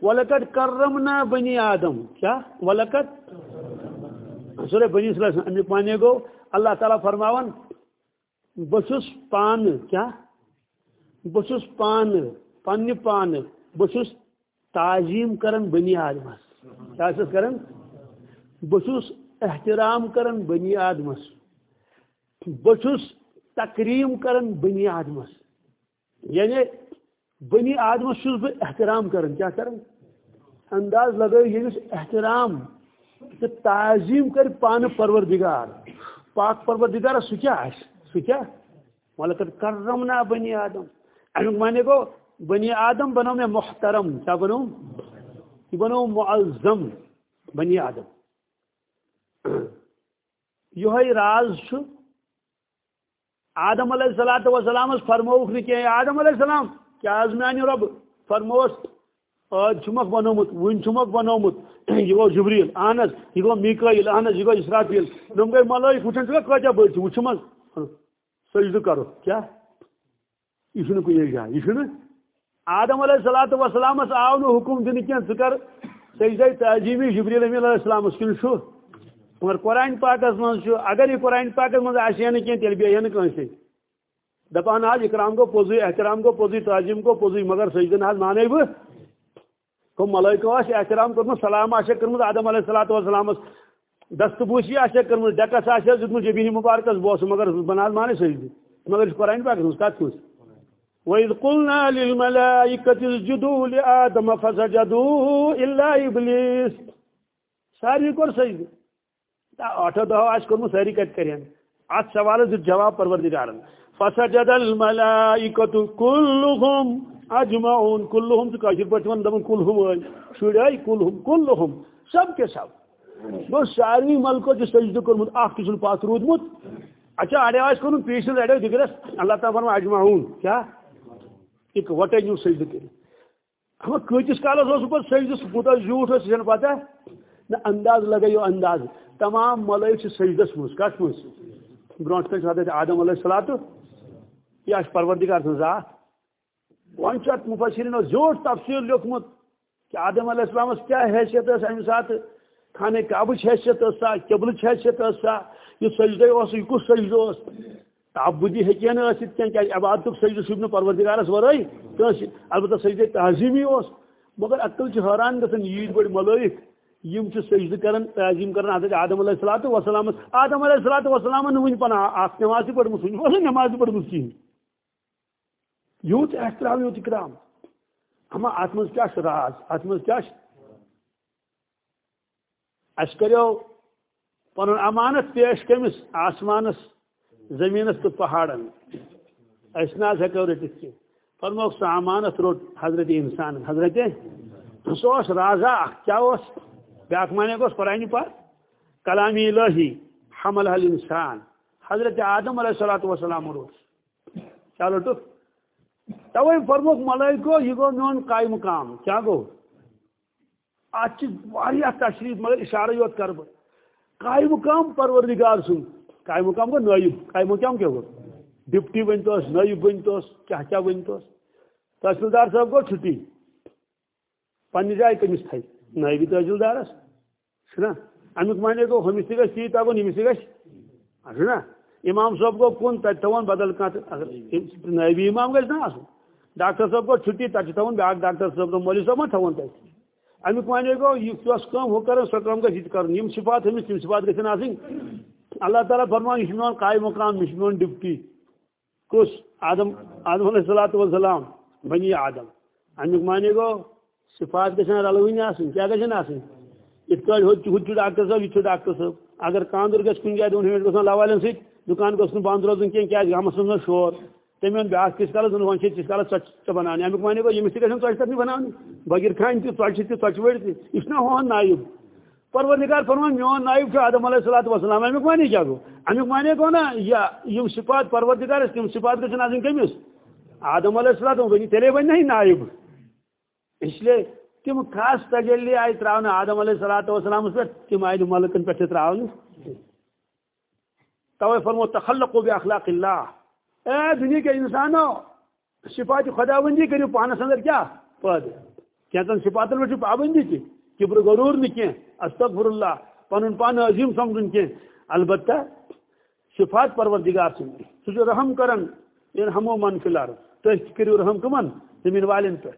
ولقد کرمنا بنی آدم۔ کیا؟ ولقد سورہ بنی اسلام امیک مانے گو۔ اللہ تعالیٰ فرماون، بسس پان، کیا؟ بسس پان پنہ پان، بسس تعظیم کرن بنی آدمس کیا چھس کرن؟ احترام کرن بنی آدمس بسس تکریم کرن بنی آدمس یعنی بنی آدمس چھس بہ احترام کرن، کیا کرن؟ انداز لگو یمس یعنی احترام تو تعظیم کر پان پروردگار۔ پاک پروردگار سہ کیا سہ کیا؟ ملکت کرمنا بنی آدم۔ امیک مانے گو بنی آدم بنو میں محترم، کیا بنو یہ بنو معظم بنی آدم۔ یہ راز چھ آدم علیہ السلام وسلام فرموک نکی آدم علیہ السلام، کیا آز میانی رب؟ فرموس آج چھمک بنومت ون چھمک بنومت یہ گو جبریل اہن حظ یہ گو میکائل اہن حظ یہ گو اسرافیل۔ دم گئی ملائک وچھن چھو کتیا بڑ وچھ مز سجدہ کرو، کیا؟ یہ چھنہ کُنہِ یہ آدم علیہ الصلوۃ والسلام آو نہٕ حکم دِنہٕ کینٛہہ ژٕ کر سجدہ تعظیمی جبریل امین علیہ السلام کِنہٕ چھُ مگر قرآن پاکس منٛز چھُ اگر یہ قرآن پاکس منٛز آسہِ ہا نہٕ کینٛہہ تیٚلہِ بیٚہہِ دپان حظ اکرام گو پوٚزُے احترام گو پوٚزُے تعظیٖم گو پوٚزُے مگر سجدہ نہ مانے بہٕ کم ملائکو آس احترام کرمت سلام آشا کرمت آدم علیہ الصلوۃ والسلام دست بوشی آشا کرمت ڈکس آشا دیتمت جبین مبارکس بوس مگر بنال مانے سجدی مگر اس قرآن پاک اس کات کس وَإِذْ قُلْنَا لِلْمَلَائِكَةِ اسْجُدُوا لِآدَمَ فَسَجَدُوا إِلَّا إِبْلِيسَ۔ ساری کور سجدی اٹھو دہو آج کرمت ساری کت کرین ات سوال جو جواب پروردگارن فسجد الملائکة كلهم اجمعون كلهم تو کاشر پٲٹھۍ وَنان كلهم ٲسۍ شُرۍ كلهم كلهم سب کے سب۔ گوٚو سارنٕے ملکو چھُ سجدٕ کوٚرمُت اکھ تہِ چھُنہٕ پتھ روٗدمُت اچھا اڑیو آسہِ کوٚرمُت پیٖسِل اڑیو دِگرس اللہ تعالیٰ فرما اجمعون کیا؟ کیٛاہ اِکوٹے نیوٗ سجدٕ کٔرِتھ اما کۭتِس کالس اوس پتہٕ سجدٕ سُہ کوٗتاہ زیوٗٹھ اوس چھَنہٕ پتہ نہ انداز لگٲیو انداز۔ تمام ملٲیک چھِ سجدس منٛز کتھ منٛز برونٛٹھ کَنۍ چھُ حضرت آدم علیہ السلام تہٕ یہ آسہِ پروردگار سٕنٛز ذات ون مفسرین زیوٹ تفصیل لیوکھمت کہ آدم علیہ السلام کیا حیثیت اس امہ سات خانہ کعبہ حیثیت سا قبل حیثیت سا یہ سجدے اس یہ کس سجدہ اس تعبدی ہیکہ نہ ٲسِتھ کینٛہہ کیٛازِ عبادتُک پروردگارس ورٲے کٲنٛسہِ البتہ سجدے تعظیمی اوس مگر عقل چھِ حٲران گژھان ییٖتۍ بٔڑۍ ملٲیک یم چھِ سجدٕ کران تعظیٖم حضرت آدم علیہ السلام وسلام آدم علیہ السلام وسلام نہٕ وٕنہِ پناہ اکھ نٮ۪ماز تہِ پٔرمٕژ وٕنہِ اوس یوت احترام یوت اکرام اما ات من کیا راز ات من کیا اس کریو پن امانت پیش کمس آسمانس۔ زمینس تو پہاڑن اس نا ہیکو رٹت کی فرموک سہ امانت روٹ حضرت انسان، حضرت سو رازا، کیا بیاکھ مانے گوس قرآن پاک کلامی الہی، حمل حل انسان۔ حضرت آدم علیہ الصلوۃ والسلام روٹ چلو تو۔ توے فرموک ملائکو، یہ گو میون قائم مقام کیا گو؟ ات تشریف، مگر اشارہ یوت کر قائم مقام پروردگار سن۔ قائم مقام گو نائب قائم مقام کیا گو ڈپٹی ونتوس نائب ونتوس کیا کیا ونتوس تحصیلدار صاحب گو چھٹی پنہ جائے کمس تھے نائب تحصیلدارس چھنا امیک مانے گو ہمس تہ گھس تی تگن یمس تہ گھس نا امام صاحب گو کن تت تھون بدل کھانا اگر نائبی امام گھس نا آسن ڈاکٹر صاحب گو چھٹی تت تھون بیاکھ ڈاکٹر صاحب مولوی صاحب ما تھون تتہ امیک مانے گو یہ کم ہو کر سو کم گھس کر یم صفات ہمس تم صفات گھن آسن اللہ تعالیٰ فرمان یہ میون قائم مقام یہ میون ڈپٹی۔ کس؟ آدم آدم علیہ السلات وسلام بنی آدم۔ امیک مانے گو، صفات گھن رلوین آسن، کیا گھن آسن؟ ات پہ ہو ڈاکٹر صاحب یہ ڈاکٹر صاحب۔ اگر کاندر گھس کن جائے دون ہنٹ گھن لوالن سی دکان گھس بند روزن کی گامس من شور۔ تم بیاکھ کس کالس ون کس کالس ٹھیک بنانے۔ امیک مانے گو یمس تہ گھن ٹھیک تک بنانے بغیر کھان تہ ٹھیک تہ ٹھیک وڑ تہ یہ ہون نائب پروردگار فرمان میون نائب آدم علیہ الصلوۃ والسلام امیک معنی کیا گو امیک معنی گو نا، یا یم صفات پروردگار تم صفات گھن آسن کمس آدم علیہ السلام بنی تیلے بن نہیں، نائب. اس لیے تم خاص تجلی آئی تراؤن آدم علیہ الصلوۃ والسلام پہ تم آئی ملکن پہ تراؤن توے فرمو تخلق باخلاق اللہ. اے دنیا کے انسانوں، صفات خدا بندی کرو پانس اندر کیا پد کینچن صفاتن پہ پابندی تھی کبر غرور نہ کی استغفر اللہ پن پان عظیم سمجھن کی البتہ صفات پروردگار سن سہ رحم کرن ان ہمو من فلار۔ تھی کرو رحم کمن؟ زمین والن پہ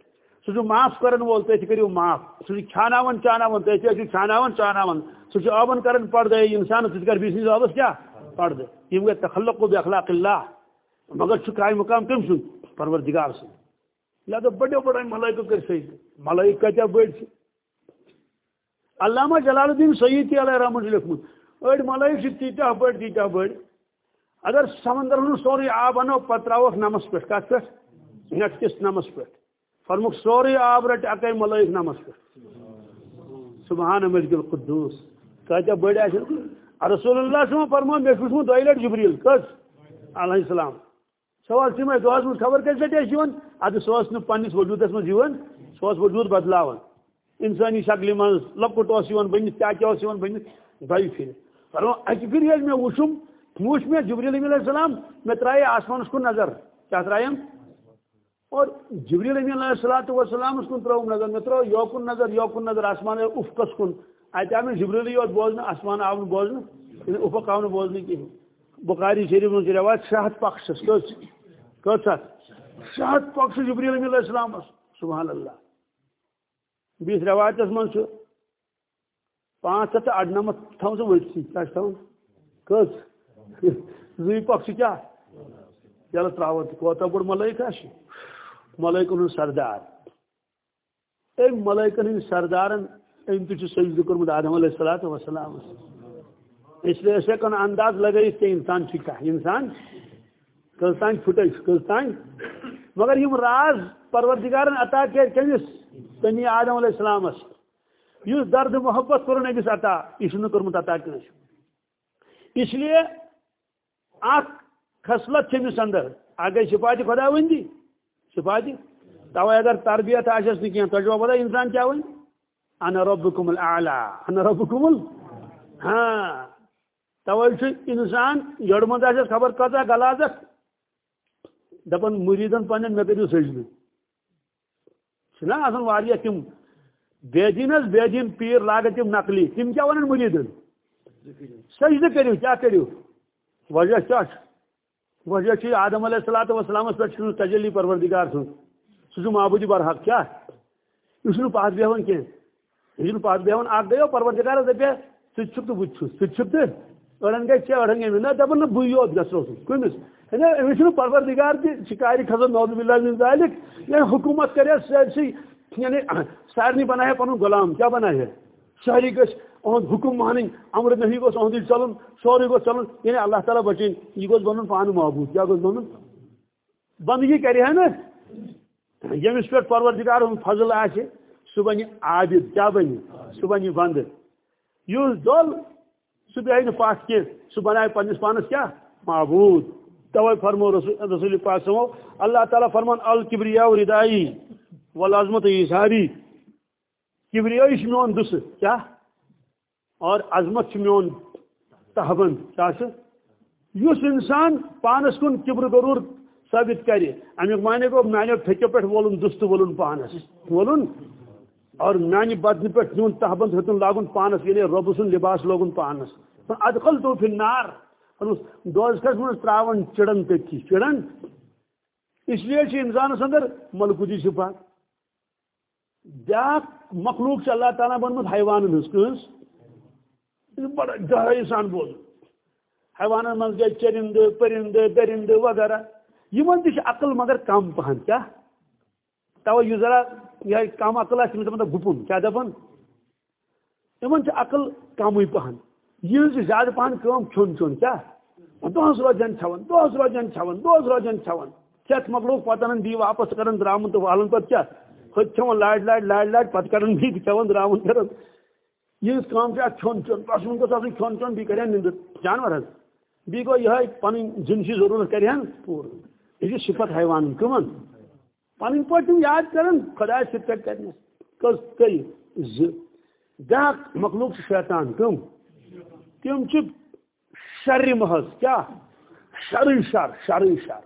سہ معاف کرن وول تھی کرو معاف۔ سہ چھان چانان تھی چھان چانان سہ آبن کرن پردے انسان سہ کر بیس آبس کیا؟ پردے یم گئی تخلق و اخلاق اللہ۔ مگر قائم مقام کم سن پروردگار سن لہذا بڑے بڑے ملائکہ کر سید ملائکہ کیا بڑ علامہ جلال الدین سعید علیہ رحمۃ لکھمت اڑ ملائک تیتہ بڑ تیتہ بڑ اگر سمندر ہن سوری آب انو پتہ تراوک نمس پہ کت پہ نیٹ کس نمس پہ فرمک سوری آب رٹ اکے ملائک نمس پہ سبحان ملک القدوس۔ کتہ بڑ رسول اللہ صلی اللہ فرمو مے وچھمت دۄیہِ جبریل کس علیہ السلام۔ سوال تمے دۄہس خبر کٔژِ لٹہِ ٲسۍ یِوان ادٕ سُہ اوس نہٕ پننِس وجوٗدس منٛز یِوان بدلاوان انسانی شکل من لکٹ بنت کیا کیا بنت دۄیہِ پھر فرمو اکہ پھر ییٚلہِ مےٚ وٕچھُم وٕچھ مےٚ جبریل علیہ السلام مےٚ ترٛایے آسمانس کُن نظر۔ کیا ترٛایم اور جبریل امی علیہ السلات وسلامس کُن ترٛٲوٕم نظر مےٚ ترٛٲو یوکُن نظر یوکُن نظر، آسمان افقس کُن۔ اتہِ آو مےٚ جبریلٕے یوت بوزنہٕ آسمان آو نہٕ بوزنہٕ یعنی افق آو نہٕ بوزنہٕ کِہیٖنۍ بخاری شریف منٛز چھِ رواج شےٚ ہتھ پکشس کٔژ کٔژ ہتھ شےٚ ہتھ پکشس جبریل علیہ السلامس سبحان اللہ۔ بیس روایتس من پانچ ہتھ اڑنمت تھو سا ورسی کیا تھاؤن کس؟ زی پک کیا؟ چلو تراو کوتا بڑ ملائکہ ملائکن ہند سردار. ام ملائکن ہند سردارن ام تہ سجد کورمت آدم علیہ الصلوۃ والسلام اس لیے اسے کن انداز لگائیت کہ انسان کیا انسان کلتان پھٹے کلتان مگر یم راز پروردگارن عطا کر کمس بنی آدم علیہ السلام اس درد محبت کور نبس عطا یہ کورمت عطا کنس اس لیے اخ خصلت چمس اندر اگر شفات خدا ون دی؟ شفات توے اگر تربیت آس نی تجو پتہ انسان کیا ون انا ربکم الاعلى انا ربکم ال ہاں. توے انسان یڑ مند آس خبر کتا غلازت دپان مریدن پنن مے کریو سجدہ چھنا آسان واریاہ تم بے دین حظ بے دین پیر لاگت تم نقلی. تم کیا ونان مریدن سجدہ کریو، کیا کریو؟ وجہ کیا وجہ چھ آدم علیہ الصلوۃ والسلام پہ تجلی پروردگار سن. سہ معبود برحق کیا؟ یہ پات بیہون کی یہ پات بیہون اک گیو پروردگار دپے ژٕ چھُکھ تہٕ بہٕ تہِ چھُس ژٕ چھُکھ تہٕ أڑن گژھِ ژےٚ نہ دپان نہ بٕے یوت گژھو کٔمِس یعنی أمِس چھُنہٕ پروردگار تہِ شِکارِ کھسان نوز بِلّہ من ذالِک یعنی حکوٗمت کرِ سٲرسٕے یعنی سارنٕے بناے پنُن غلام کیٛاہ بناے سٲری گٔژھۍ اہد حکم مانن امر نہی گوس اہد چلن سورے گوس چلن یعنی اللہ تعالیٰ بچین، یہ گوس بنن پان معبود، کیا گوس بنن؟ بندگی کرے ہے نا؟ یمس پہ پروردگار فضل آسے سہ بن عابد، کیا بن سہ بن بند. اس دل سہ بیاہ پتھ کی سہ بنائے پنس پانس کیا؟ معبود. توے فرمو رسول پاک سمو، اللہ تعالیٰ فرمان الکبریا ردائی والعظمت ایساری۔ کبریائی میون دس کیا؟ اور عظمت میون تہبند، کیا اس انسان پانس کن کبر غرور ثابت کرے امیک معنی گو میانو ٹھکے پہ وولن دست وولن پانس۔ وولن اور میانہ بدن پہ نیون تہبند ہتن لاگن پانس یعنی رب سن لباس لوگن پانس۔ ادخل تو پھر نار دوزخس من تراون چڑن تھی چڑن؟ اس لیے انسانس اندر ملکوتی صفات. بیاکھ مخلوق اللہ تعالیٰ بنمت حیوان ہز بڑا گہرائی سان بوز حیوان من گئی چرند، پرند، درند وغیرہ. یہ تہ عقل مگر کم پہن کیا؟ تو یہ ذرا، یہ کم عقل آ مطلب گپن کیا دپان ان عقل کم پہن. یہ زیادہ پہن کم کھون چون. کیا؟ دہس روزان چھوان دہس روزان چھوان دہس روزان چھوان کھت مکلوک پتہ دی واپس کران درامن تو والن پتہ کیا خود چھوان لاڈ لاڈ لاڈ لاڈ پتہ کران بھی چھوان درامن کران یہ کام کیا کھون چون بس ان کو سب کھون چون بھی کریں نندر جانور حض بی گو یہ پن جنسی ضرورت کریں پور۔ یہ صفت حیوان، کمن۔ پن پہ یاد کرن خدا صفت کرنے۔ کس کئی بیاکھ مخلوق شیطان، کم۔ تم چھ شر محض، کیا؟ شر شر شر شر۔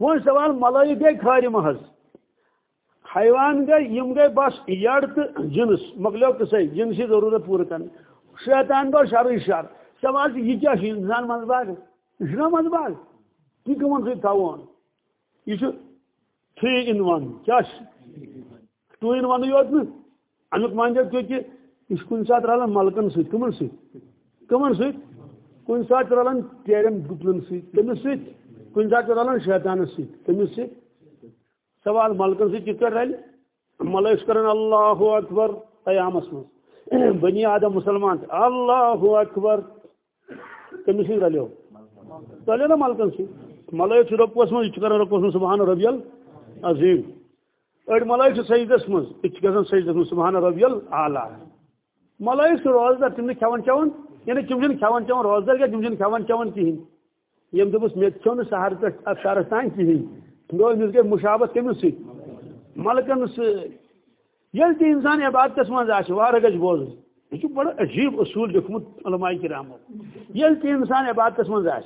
وہ سوال ملائی گئی خار محض۔ حیوان گئی یم گئی بس یڑ تو جنس مکلیو کسے جنسی ضرورت پور کر شیطان گو شر شر۔ سوال یہ کیا انسان مز باغ۔ یہ مز باغ۔ یہ کمن سی تھوان یہ تھری ان ون۔ کیا ٹو ان ون یوت نا؟ امیک مانجا کیونکہ یہ کن سات رلان ملکن ست کمن ست کمن ست کن سات رلان تیرن گپلن ست کمس ست کن سات رلان شیطانس ست کمس ست سوال ملکن ست کت رل۔ ملائک کرن اللہ اکبر قیامس مز [CLEARS THROAT] بنی آدم مسلمان، اللہ اکبر۔ کمس ست رلیو۔ رلیو نا ملکن ست ملائک رپوس مز یہ کران رپوس سبحان ربی العظیم اڑ ملائک سجدس مز یہ گھن سجدس مز سبحان ربی العلیٰ ملائک روزدار تم کھان چون یعنی تم کھان چون روزدار کیا تم کھان چون کہین یم دس مے کھو سہر پہ افسارس تان کہین گو گئی مشابت کمس سی ملکن سل تہ انسان عبادتس مز آہ گھس بوز۔ یہ بڑا عجیب اصول لکھمت علماء کرامو یل تہ انسان عبادتس مز آہ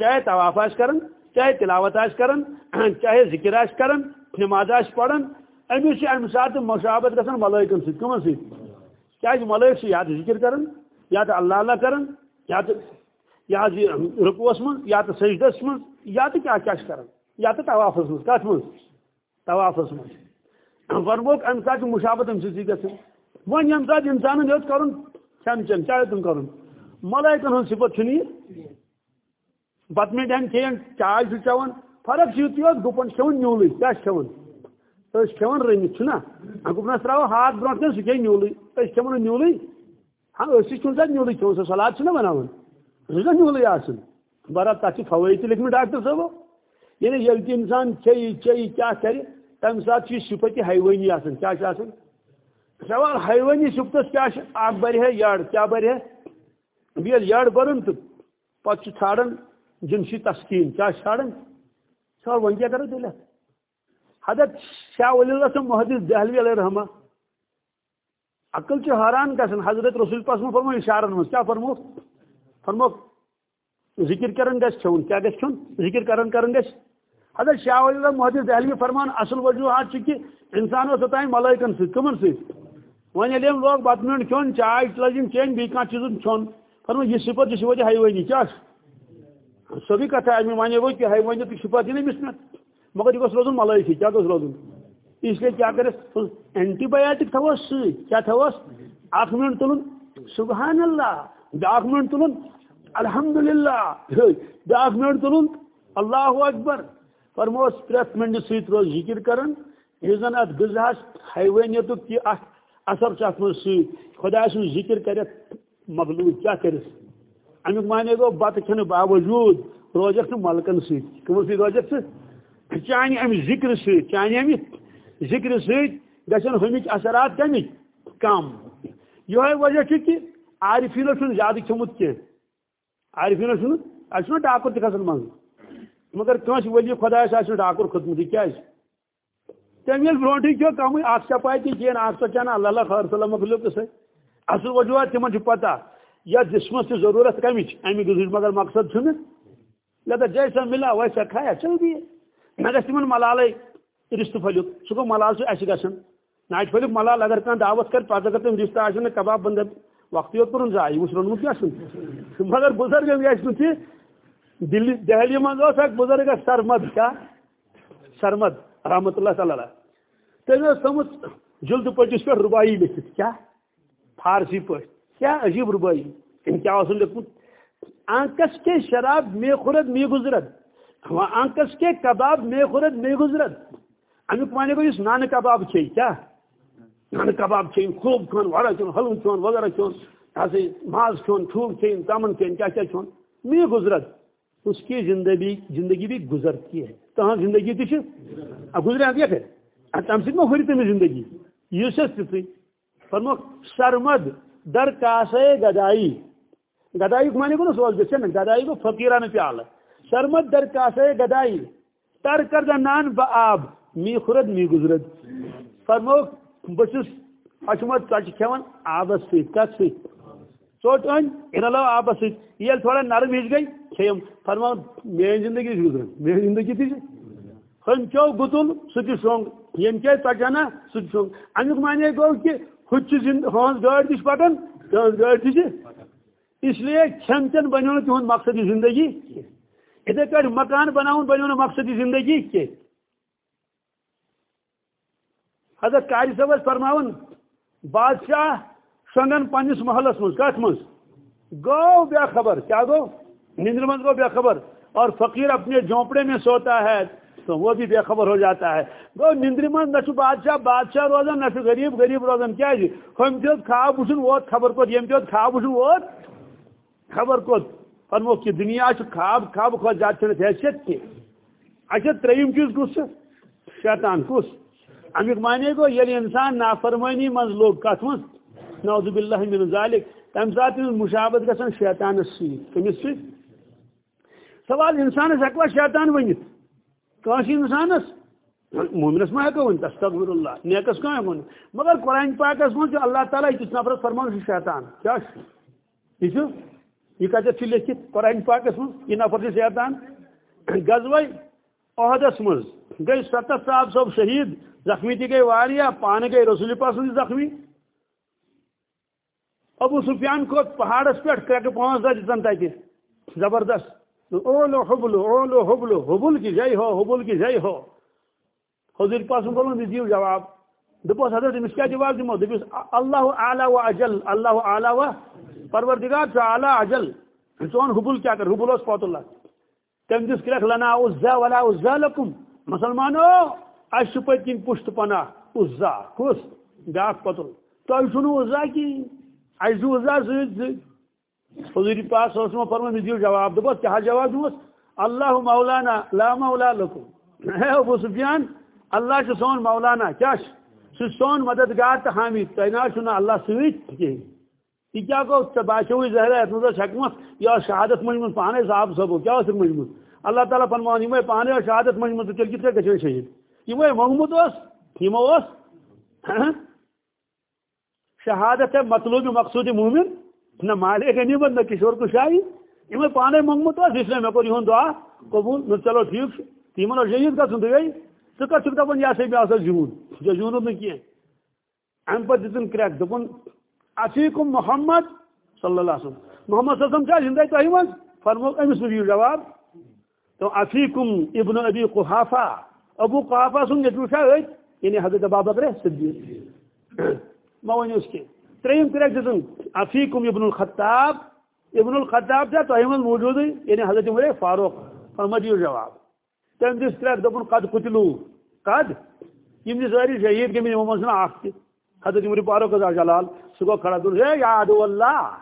چاہے طواف آس کرن، چاہے تلاوت آس کرن، چاہے ذکر آس کرن، نماز آس پڑھن۔ امس امہ سات مشابت گھن ملائکن سی سی کیا ملائک یا تو ذکر کرن۔ یا تو اللہ اللہ کرن، یا تو یا رکوس من یا تو سجدس من یا تو کیا کیا کرن؟ یا تو طوافس من کت من طوافس من فرموک امہ سات مشابت امہ سی گھن ون یم سات انسان یوت کرن کھین چین چاہے تم کرن۔ ملائکن ہن صفت چھنی بت ڈین کھین چائے چھ چون فرق یہ گپن کھون نیولے کیا کھون اس کھون رنگت چھنا۔ گپنس تراو ہاتھ برونٹ کن سہ نیولے۔ اس کھون نیولے۔ ہاں اس کن سا نیولے کھون سا سلاد چھنا بناون سہ نیولے آسن۔ برا تک فوائد لکھمت ڈاکٹر صاحب۔ یعنی یل تہ انسان چی چی کیا کر تم سات صفت حیوانی آسن۔ کیا آسن؟ سوال حیوانی صفتس کیا اخ بر ہے یڑ کیا بر ہے؟ بیل یڑ برن تو پتہ ژھانڈان جنسی تسکین۔ کیا ژھانڈان سوال ون کیا کرو تیل حضرت شاہ ولی اللہ صاحب محدث دہلوی علیہ رحمہ۔ عقل چھ حیران گژھان حضرت رسول پاس فرمو اشارن مز کیا فرمو؟ فرمو، ذکر کرن گژھِ کھیون کیا گژھِ کھیون ذکر کرن کرن گژھِ حضرت شاہ ولی اللہ محدث دہلوی فرمان، اصل وجوہات چھ کہ انسان اوس اوتان ملائکن سۭتۍ کمن سۭتۍ وۄنۍ ییٚلہِ أمۍ لوگ بتہٕ میوٚنٛڈ کھیوٚن چاے لٔجِن چیٚنۍ بیٚیہِ کانٛہہ چیٖزن کھیوٚن فرمو، یہِ صفت یہِ صفت حیوٲنی کیٛاہ چھُ سبھی کتھا امی مانے وہ کہ حیوانیت کی صفت ہی نہیں مس مگر یہ گوس روزن ملائکی، کیا گوس روزن؟ اس لیے کیا کرے؟ اینٹی بایوٹک تھوس سی کیا تھوس اکھ منٹ تلن۔ سبحان اللہ۔ بیاکھ منٹ تلن۔ الحمدللہ۔ بیاکھ منٹ تلن۔ اللہ اکبر۔ فرموس پرت منٹ سیت روز ذکر کرن۔ یہ زن ات غذا حیوانیت کی اکھ اثر ات من خدا سن ذکر کرت مغلوب کیا کرس امیک معنی گو بت کھن باوجود روزک ملکن ست کم سی روزک ثہ چانہ ام ذکر ست چانہ ام ذکر ست گھن ہمچ اثرات کمچ کم. یہ وجہ کہ عارفین چھ زیادہ کھمت کی عارفین چھ اچھا ڈاکر تہ کھسن من مگر کنس ولی خدا ڈاکر کھتمت یہ کیا تم یل برونٹھے کھو کم اخ چپائی تہ کھین اخ سو چانا اللہ اللہ خیر صلی مخلوق سے. اصل وجوہات تمن پتہ یا جسمس کی ضرورت کمچ امی گزر مگر مقصد چھن لگا جیسا ملا ویسا کھایا، چل دیے. نہ گھس تمن ملالے رشتہ پھلیک سہ گو ملال سے اس گھن ناٹ پھلیک ملال اگر کان دعوت کر پتہ اگر تم رشتہ آن کباب بند وقت یوت کورن ضائع اس رونمت کیا مگر بزرگ تھی۔ دلی، دہلی من اک بزرگ سرمد کیا سرمد، رحمت اللہ تعالی تم تھوت جلد پٹس پہ ربائی لکھت کیا؟ فارسی پہ کیا عجیب ربائی ان کیا لکھمت آنکس کے شراب میں خورد، میں گزرد۔ ہاں، آنکس کے کباب میں خورد، میں گزرد۔ امیک معنی گو اس نان کباب چھ کیا؟ نان کباب چھ خوب کھون، وڑا چون حلوہ چون، وغیرہ چون ایسے ماز کھون ٹھوک چین، تامن چین، کیا کیا چون؟ میں گزرد۔ اس کی زندگی زندگی بھی گزرتی ہے۔ تہذ ہاں، زندگی تھی گزرے ہاں، کیا پھر۔ تم سب میں ہوئی تمہیں زندگی۔ یہ تھی فرمو، سرمد در کاسے گدائی۔ گدائی کو معنی کو نا سوال دیکھتے نا، گدائی کو فقیران پیال سرمد در کاسے گدائی۔ تر کر دا نان با آب۔ می خورد، می گزرد فرمو بسس اچمت ژچ کھیون؟ آبس سۭتۍ کتھ سۭتۍ ژوٚٹ أنۍ اِن علاوٕ آبس سۭتۍ ییٚلہِ تھوڑا نرم ہِش گٔے کھیٚیِم فرماو میٲنۍ زندگی چھِ گُزران زندگی تہِ چھِ ہُم کھیو گُتُل سُہ تہِ شۄنٛگ ییٚمۍ کیٛازِ ژۄچہِ نا سُہ تہِ شۄنٛگ معنی گوٚو کہِ ہُتہِ چھِ ہٕنٛز گٲڑۍ تہِ چھِ پکان تٕہٕنٛز گٲڑۍ تہِ چھِ اس لیے کھٮ۪ن چٮ۪ن بنیو نہٕ تِہُنٛد مقصد زندگی یِتھٕے کٲٹھۍ مکان بناوُن بنیو نہٕ مقصد زندگی کینٛہہ حضرت قاری صٲب ٲسۍ فرماوان بادشاہ شۄنٛگان پنٛنِس محلس منٛز کتھ منٛز۔ گوٚو بے خبر، کیا گوٚو نندر مند کو بے خبر۔ اور فقیر اپنے جھونپڑے میں سوتا ہے، تو وہ بھی بے خبر ہو جاتا ہے۔ گو نندر مند، نہ بادشاہ بادشاہ روزان نہ غریب غریب روزان کیا جی؟ ہم تہ خواب وچن ووت خبر کوت یم تہ خواب وچن ووت خبر کوت فرمو کہ دنیا خواب خواب کھت زیادہ چھنت حیثیت کی۔ اچھا تریم چیز کس؟ شیطان کس؟ امیک معنی گو یل یعنی انسان نافرمانی مز لوگ کت مز نعوذ باللہ من ذالک۔ تم سات مشابت گژھان شیطانس سی کمس سی سوال انسانس ہکوا شیطان ونت کنس انسانس مومنس ما ہیکو ون استغفر اللہ نیکس کم ہیکو مگر قرآن پاکس من اللہ تعالیٰ کس نفرس فرمان شیطان۔ کیا یہ یہ کتھ لکھت قرآن پاکس من یہ نفر شیطان۔ غزوہ عہدس مز گئی ستھ صاحب صاحب شہید۔ زخمی تہ گئی واریا پانے گئی رسول پاس زخمی۔ ابو سفیان کھوت پہاڑس پہ کرکہ پانچ دہ دن تتہ زبردست۔ اولو حبلو اولو حبلو حبل کی جائی ہو، حبل کی جائی ہو۔ حضور پاس بولوں دیو جواب۔ دپوس حضرت امس کیا جواب دمو دپس اللہ اعلی و اجل، اللہ اعلی و پروردگار چھ اعلی اجل۔ چون حبل کیا کر، حبل اس پوت اللہ۔ تم دس کرک لنا عزا ولا عزا لکم۔ مسلمانو اش پت کن پشت پنا عزا کس بیاکھ پتل تو چھنو عزا کی اجو عزا زید حضور پاک صلی اللہ علیہ دیو جواب دو کیا جواب دو اللہ مولانا لا مولا لکم ہے ابو سفیان اللہ چھ سون مولانا کیا چھ سون مددگار تہ حامی تینا چھنا اللہ سویت کی یہ کیا کو باشوی زہرہ ہے تو حکمت یا شہادت مجمد پانے صاحب سبو کیا سر مجمد اللہ تعالیٰ فرمان یہ پانے اور شہادت مجمد تیل کتنے گچھے شہید یہ محمود اس یہ اس شہادت ہے مطلوب مقصود مومن نہ مالے غنیمت نہ کشور کشائی یہ پانے منگمت اس لیے مے یہ دعا قبول نہ چلو ٹھیک تمن شہید گھن دے ثہ کت دپان یہ سا بہ زیون ژے زیونت نا کی ام پہ دن کریک دپن افیکم محمد صلی اللہ علیہ وسلم محمد صلی اللہ علیہ وسلم زندہ تہ من فرمو امس یہ جواب تو افیکم ابن ابی قحافہ ابو قحافہ سن یہ یعنی حضرت بابکر صدیق۔ [COUGHS] ما ونی اس کے۔ تریم کرک دن افیکم ابن الخطاب۔ ابن الخطاب تھا تو احمد موجود یعنی حضرت عمر فاروق۔ فرمد یہ جواب۔ تم دس کرک دپن قد قتلو۔ قد؟ یم دس ساری شہید گمی محمد صلی حضرت عمر فاروق جلال۔ سہ گو کھڑا دور اے یاد اللہ۔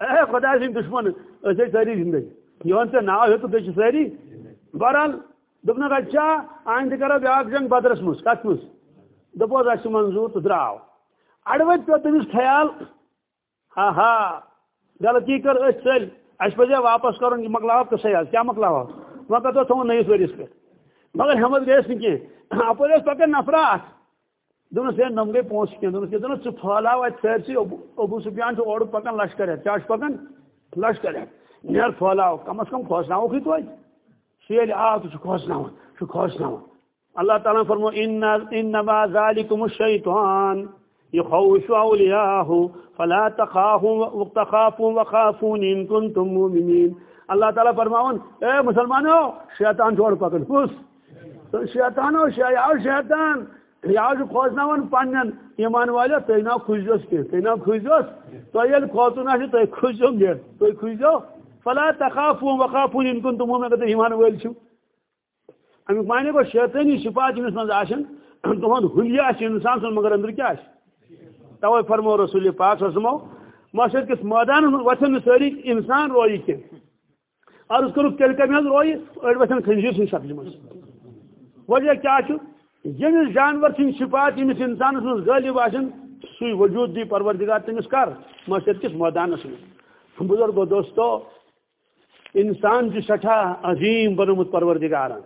اے خدا سن دشمن اے ساری زندگی۔ یہ ژے نا ہے تو ساری بہرحال دپنک اچھا آئندہ کرو بیاکھ جنگ بدرس مز کت مز دپوس اس منظور تو دراو اڑوت پہ تمس خیال ہاں ہاں غلطی کر اس چل اس پہ واپس کرن یہ مکلاو تو صحیح کیا مکلاو وقت تو تھو نئیس ورس پہ مگر ہمت گیس نی کی اپر پکان نفرات دونس ہے نم گئی پونس کی دونس یہ دونس پھہلاو ات سرسی ابو سفیان تو اور پکان لشکر ہے کیا پکان لشکر ہے نیر پھہلاو کم از کم کھوسناو کی تو سیل آ تو کھوسناو کھوسناو اللہ تعالیٰ فرمو انما ذالکم الشیطان يخوف اولیاءه فلا تخافوا وخافون ان كنتم مؤمنين اللہ تعالیٰ فرماون اے مسلمانوں شیطان چھوڑ پکڑ کس شیطانو شیطان شیطان یہ کھوچن پن ایمان والے تھی نا کھجوس کی تھی نا کھجوس تیل کھوچن آ تھی کھجو گے تھی کھجو فلا تخافون وخافون ان كنتم مؤمنين اگر ایمان وٲلۍ چھِو امیک معنی گو شیطانی صفات یمس من آشن تہد حلیہ انسان سن مگر اندر کیا توے فرمو رسول پاک سمو معاشر کس میدان وتھن ساری انسان روی کی عرض کرو تیل کمی حض روی اڑ وتھن خنزیر سن شکل من وجہ کیا یمس جانور سن صفات یمس انسان من غالب آشن سی وجود دی پروردگار تمس کر معاشر کس میدانس من بزرگو دوستو انسان جو سٹھا عظیم بنمت پروردگاران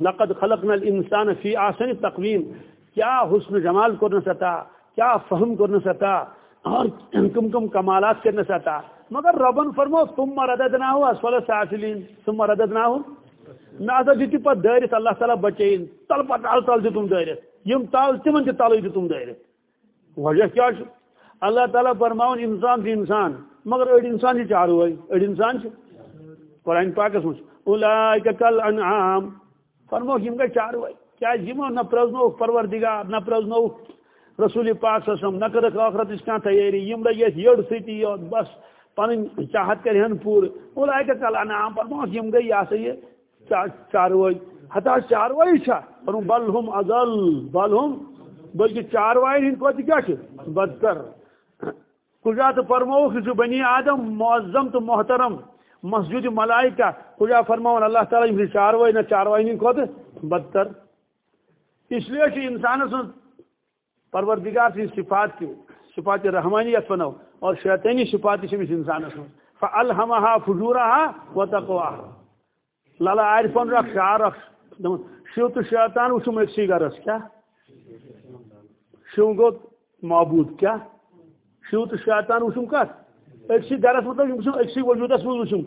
لقد خلقنا الانسان فی آسن تقویم۔ کیا حسن جمال کرنا ستا، کیا فہم کرنا ستا، اور کم کم کمالات کرنا ستا۔ مگر ربن فرمو تم رددنا ہو اسفل سافلین۔ تم رددنا ہو ناسا دیتی جی پا دارت اللہ تعالیٰ بچین تل پا تال تال دی تم یم تال تمن جی تی تالوی دی وجہ کیا شو؟ اللہ تعالیٰ فرماؤن، انسان دی انسان۔ مگر اڑ انسان دی چارو ہے انسان چھ قرآن پاکس مجھ اولائک کل انعام فرمو یم گئی چاروے کیا یمو نہ پرزنو پروردگار، نہ پرزنو رسول پاک صلی نہ کرک آخرت اس کا تیاری۔ یم لگی یڑ سیتی اور بس پن چاہت کر ہن پور۔ اولائک کل انعام فرمو یم گئی یا سے یہ چاروے ہتا چاروے چھا فرمو، بل ہم ازل، بل ہم، بلکہ چاروے ہن کو کیا چھ بدتر۔ کجا تو فرمو کہ بنی آدم معظم تو محترم، مسجد ملائکہ، کجا فرماؤن اللہ تعالیٰ یہ چاروائی نہ چاروائی نہیں کھوتے؟ بدتر۔ اس لیے کہ انسان سن پروردگار سے صفات کی، صفات رحمانیت بنو اور شیطانی صفات سے انسان سن فالہمہا فجورہا و تقواہا لالا عارفان رکھ، شعار رکھ۔ شیو تو شیطان وچھم ایک سی گرس کیا؟ شیو گو معبود کیا؟ شیو تو شیطان وچھم کت اکسی گرس مطلب اکسی وجودس من وچم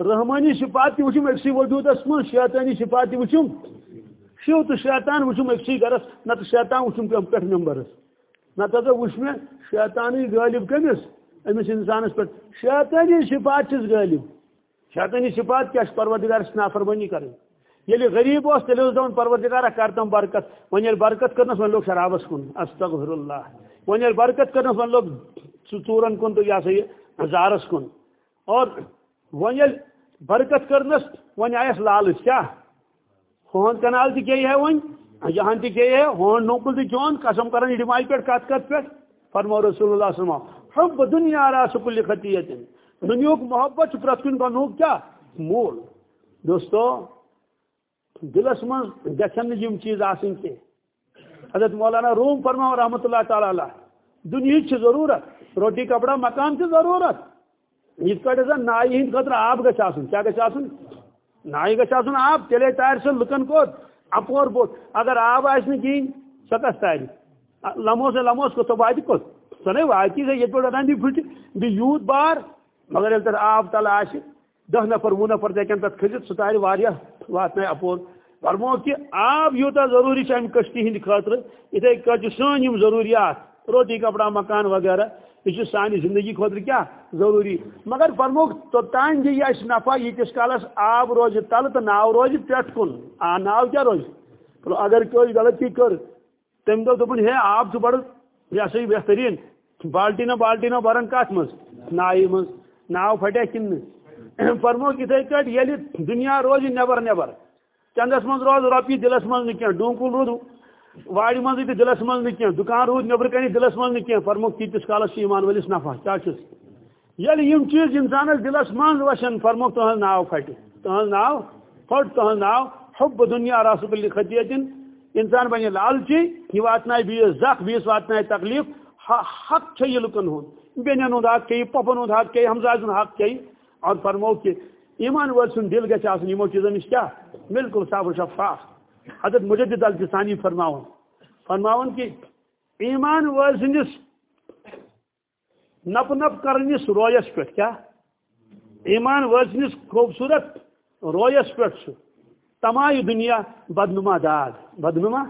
رحمانی صفات تہ وچم اکسی وجودس من، شیطانی صفات تہ وچم شیو تو شیطان وچم اکسی گرس نہ تو شیطان وچم پہ ممبرس نہ تو وچ میں شیطانی غالب کمس امس انسانس پہ شیطانی صفات چھ غالب. شیطانی صفات کیا پروردگار نافرمانی کریں یلی غریب اس تیل دون پروردگار کرتم برکت. ون یل برکت کرنس ون لوگ شرابس کن. استغفر اللہ. ون یل برکت کرنس ون لوگ کن تو یہ سا یہ ہزارس کن۔ اور ون برکت کرنس ون آیس لالچ کیا ہون کنال تہ ہے ون یہاں تہ ہے؟ ہون نوکل تہ چون قسم کران ڈمائی پہ کت کت پہ فرمو رسول اللہ صلی اللہ علیہ وسلم، حب دنیا راس کل خطیت دنیاک محبت پرت کن بنوک کیا؟ مول۔ دوستو، دلس من گھن چیز آسن کی حضرت مولانا روم فرما رحمۃ اللہ تعالی دنیا ضرورت، روٹی، کپڑا، مکان کی ضرورت۔ یت پہ زن نائی ہند خطر آب گھس آسن کیا گھس آسن نائی آب تیلے تار سے لکن کوت اپور بوٹ۔ اگر آب آس کہین سہ کس تاری لموس لموس کو تو وات کوت سہ واتی سے یہ پہ دی پھٹ دی یوت بار۔ مگر یل تر آب تل آس دہ نفر، وہ نفر ہیکن تک کھست سہ تار وات اپور۔ فرمو کہ آب یوتا ضروری امہ کشتی ہند خاطر، اتھے کٹ سن ضروریات، روٹی، کپڑا، مکان وغیرہ یہ سانہ زندگی خاطر کیا ضروری؟ مگر فرمو توتان دی جی اس نفع یتس کالس آب روز تل تو ناو روز پٹ کن۔ آ ناو کیا روز؟ اگر کوئی غلطی کر، تم دو دپن ہے آب بڑ یہ سا بہترین بالٹینا بالٹینا بران کت مز، نائی مز، ناو پھٹیا کن۔ فرمو اتھے کٹ یل دنیا روز نبر نبر چندس من روز روپی دلس من ڈونکل رود وار مزے تو دلس من دکان رود نبر کن دلس من کی فرمو تیتس کالس ایمان ولس نفع کیا یل یم چیز انسانس دلس من وشن فرمو تہذ ناو پھٹ تہذ ناو پھٹ تہذ ناو، حب دنیا راسب الخطیت انسان بنے لالچی، یہ واتن بیس زخ، بیس واتن تکلیف حق چھ لکن ہند بین ہند حق چی پپن ہند حق چی ہمزاز حق چی اور فرمو کہ ایمان ول سن دل گھس آسن یمو چیزن نش کیا بالکل صاف و شفاف. حضرت مجدد الجسانی فرماون. فرماون کہ ایمان ول سندس نپ نپ کرنس رویس پہ کیا؟ ایمان ول سندس خوبصورت رویس پہ تمام دنیا بدنما داغ بدنما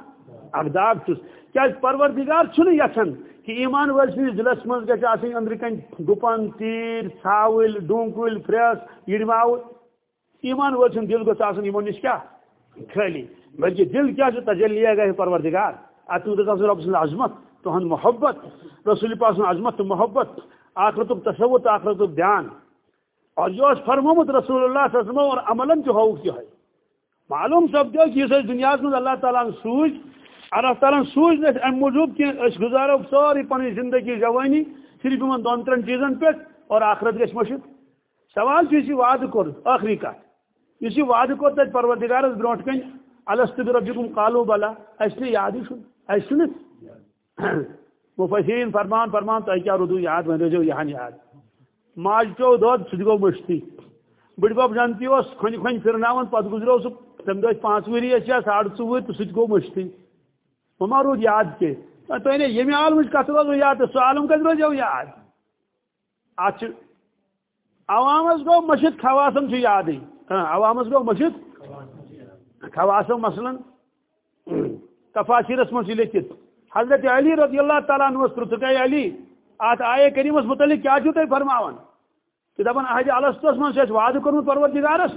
اخ داغ چھس کیا پروردگار چھنہ یچھن کہ ایمان ول سندس من گھس آسن اندر کن گپن، تیر ژھاول ڈونک ول پریس یڑماو ایمان ول سن دل گھس آسن یمو نش کیا خالی بلکہ دل کیا جو تجلی گئے پروردگار۔ اتو رب سن عظمت تہن محبت۔ رسول پاک سن عظمت، تو محبت۔ آخرت تصور آخرت دھیان اور جو فرمومت رسول اللہ صلی اللہ علیہ وسلم اور عملاً جو ہو ہے۔ معلوم سپدو کہ اس دنیا من اللہ تعالیٰ سوچ اللہ تعالیٰ سوچ ام موجود کہ گزارو سوری پنی زندگی جوانی صرف ان دون ترن چیزن پہ اور آخرت گھس مشد سوال یہ وعدہ کور آخری کت اس وعدہ کور تب پروردگارس بروٹ کن، الست بربکم قالو بلا۔ اس نے یاد ہی سن اس سنت مفسرین فرمان فرمان تو کیا ردو یاد ون رجو یہاں یاد۔ ماج چو دود سہ گو مشتی۔ بڑ بب جانتی اس کھن کھن پھرناون پت گزرو سہ تم دہ پانچ وری یا ساڑھ ژور تو سہ گو مشتی۔ وما رود یاد کے۔ تہ نے یمہ عالم کت روزو یاد تو سہ عالم کت روزو یاد۔ ات ہاں، عوامس گو مشد خواسم یاد عوامس گو مشد خواسم مثلا۔ تفاصیرس من لکھت۔ حضرت علی رضی اللہ تعالیٰ عنہ پرت علی۔ ات آئے کریمس متعلق کیا چھو تھی فرماون؟ کہ دپان احد الستس من سے وعدہ کورمت پروردگارس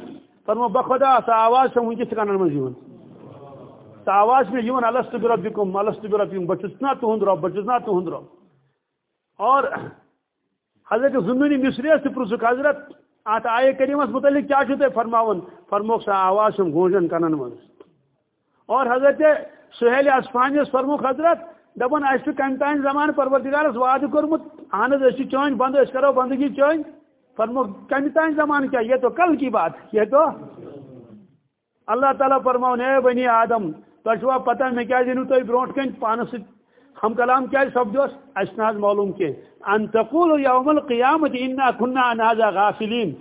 فرمو بخدا، سا آواز سے ونکس کنن من یون آواز میں یون الست بربکم الست بربکم بچس نا تہند رب بچس نا تہند رب اور حضرت زندونی مصری سے پرسک حضرت ات آئے کریمس متعلق کیا چھو تھی فرماون، فرموک سا آواز سے گونجن کنن من اور حضرت سہیل اسفانیس فرموک حضرت دپان اس کم تان زمان پروردگارس وعدہ کورمت اہن اس چون بند اس کرو، بندگی چون فرمو کم تان زمان کیا؟ یہ تو کل کی بات یہ تو اللہ تعالیٰ فرماؤن اے بنی آدم تہوا پتہ میں کیا دینو تو بروٹ کن پانس ہم کلام کیا سپدوس اس معلوم کے۔ ان تقول یوم القیامت انا كنا عن هذا غافلین۔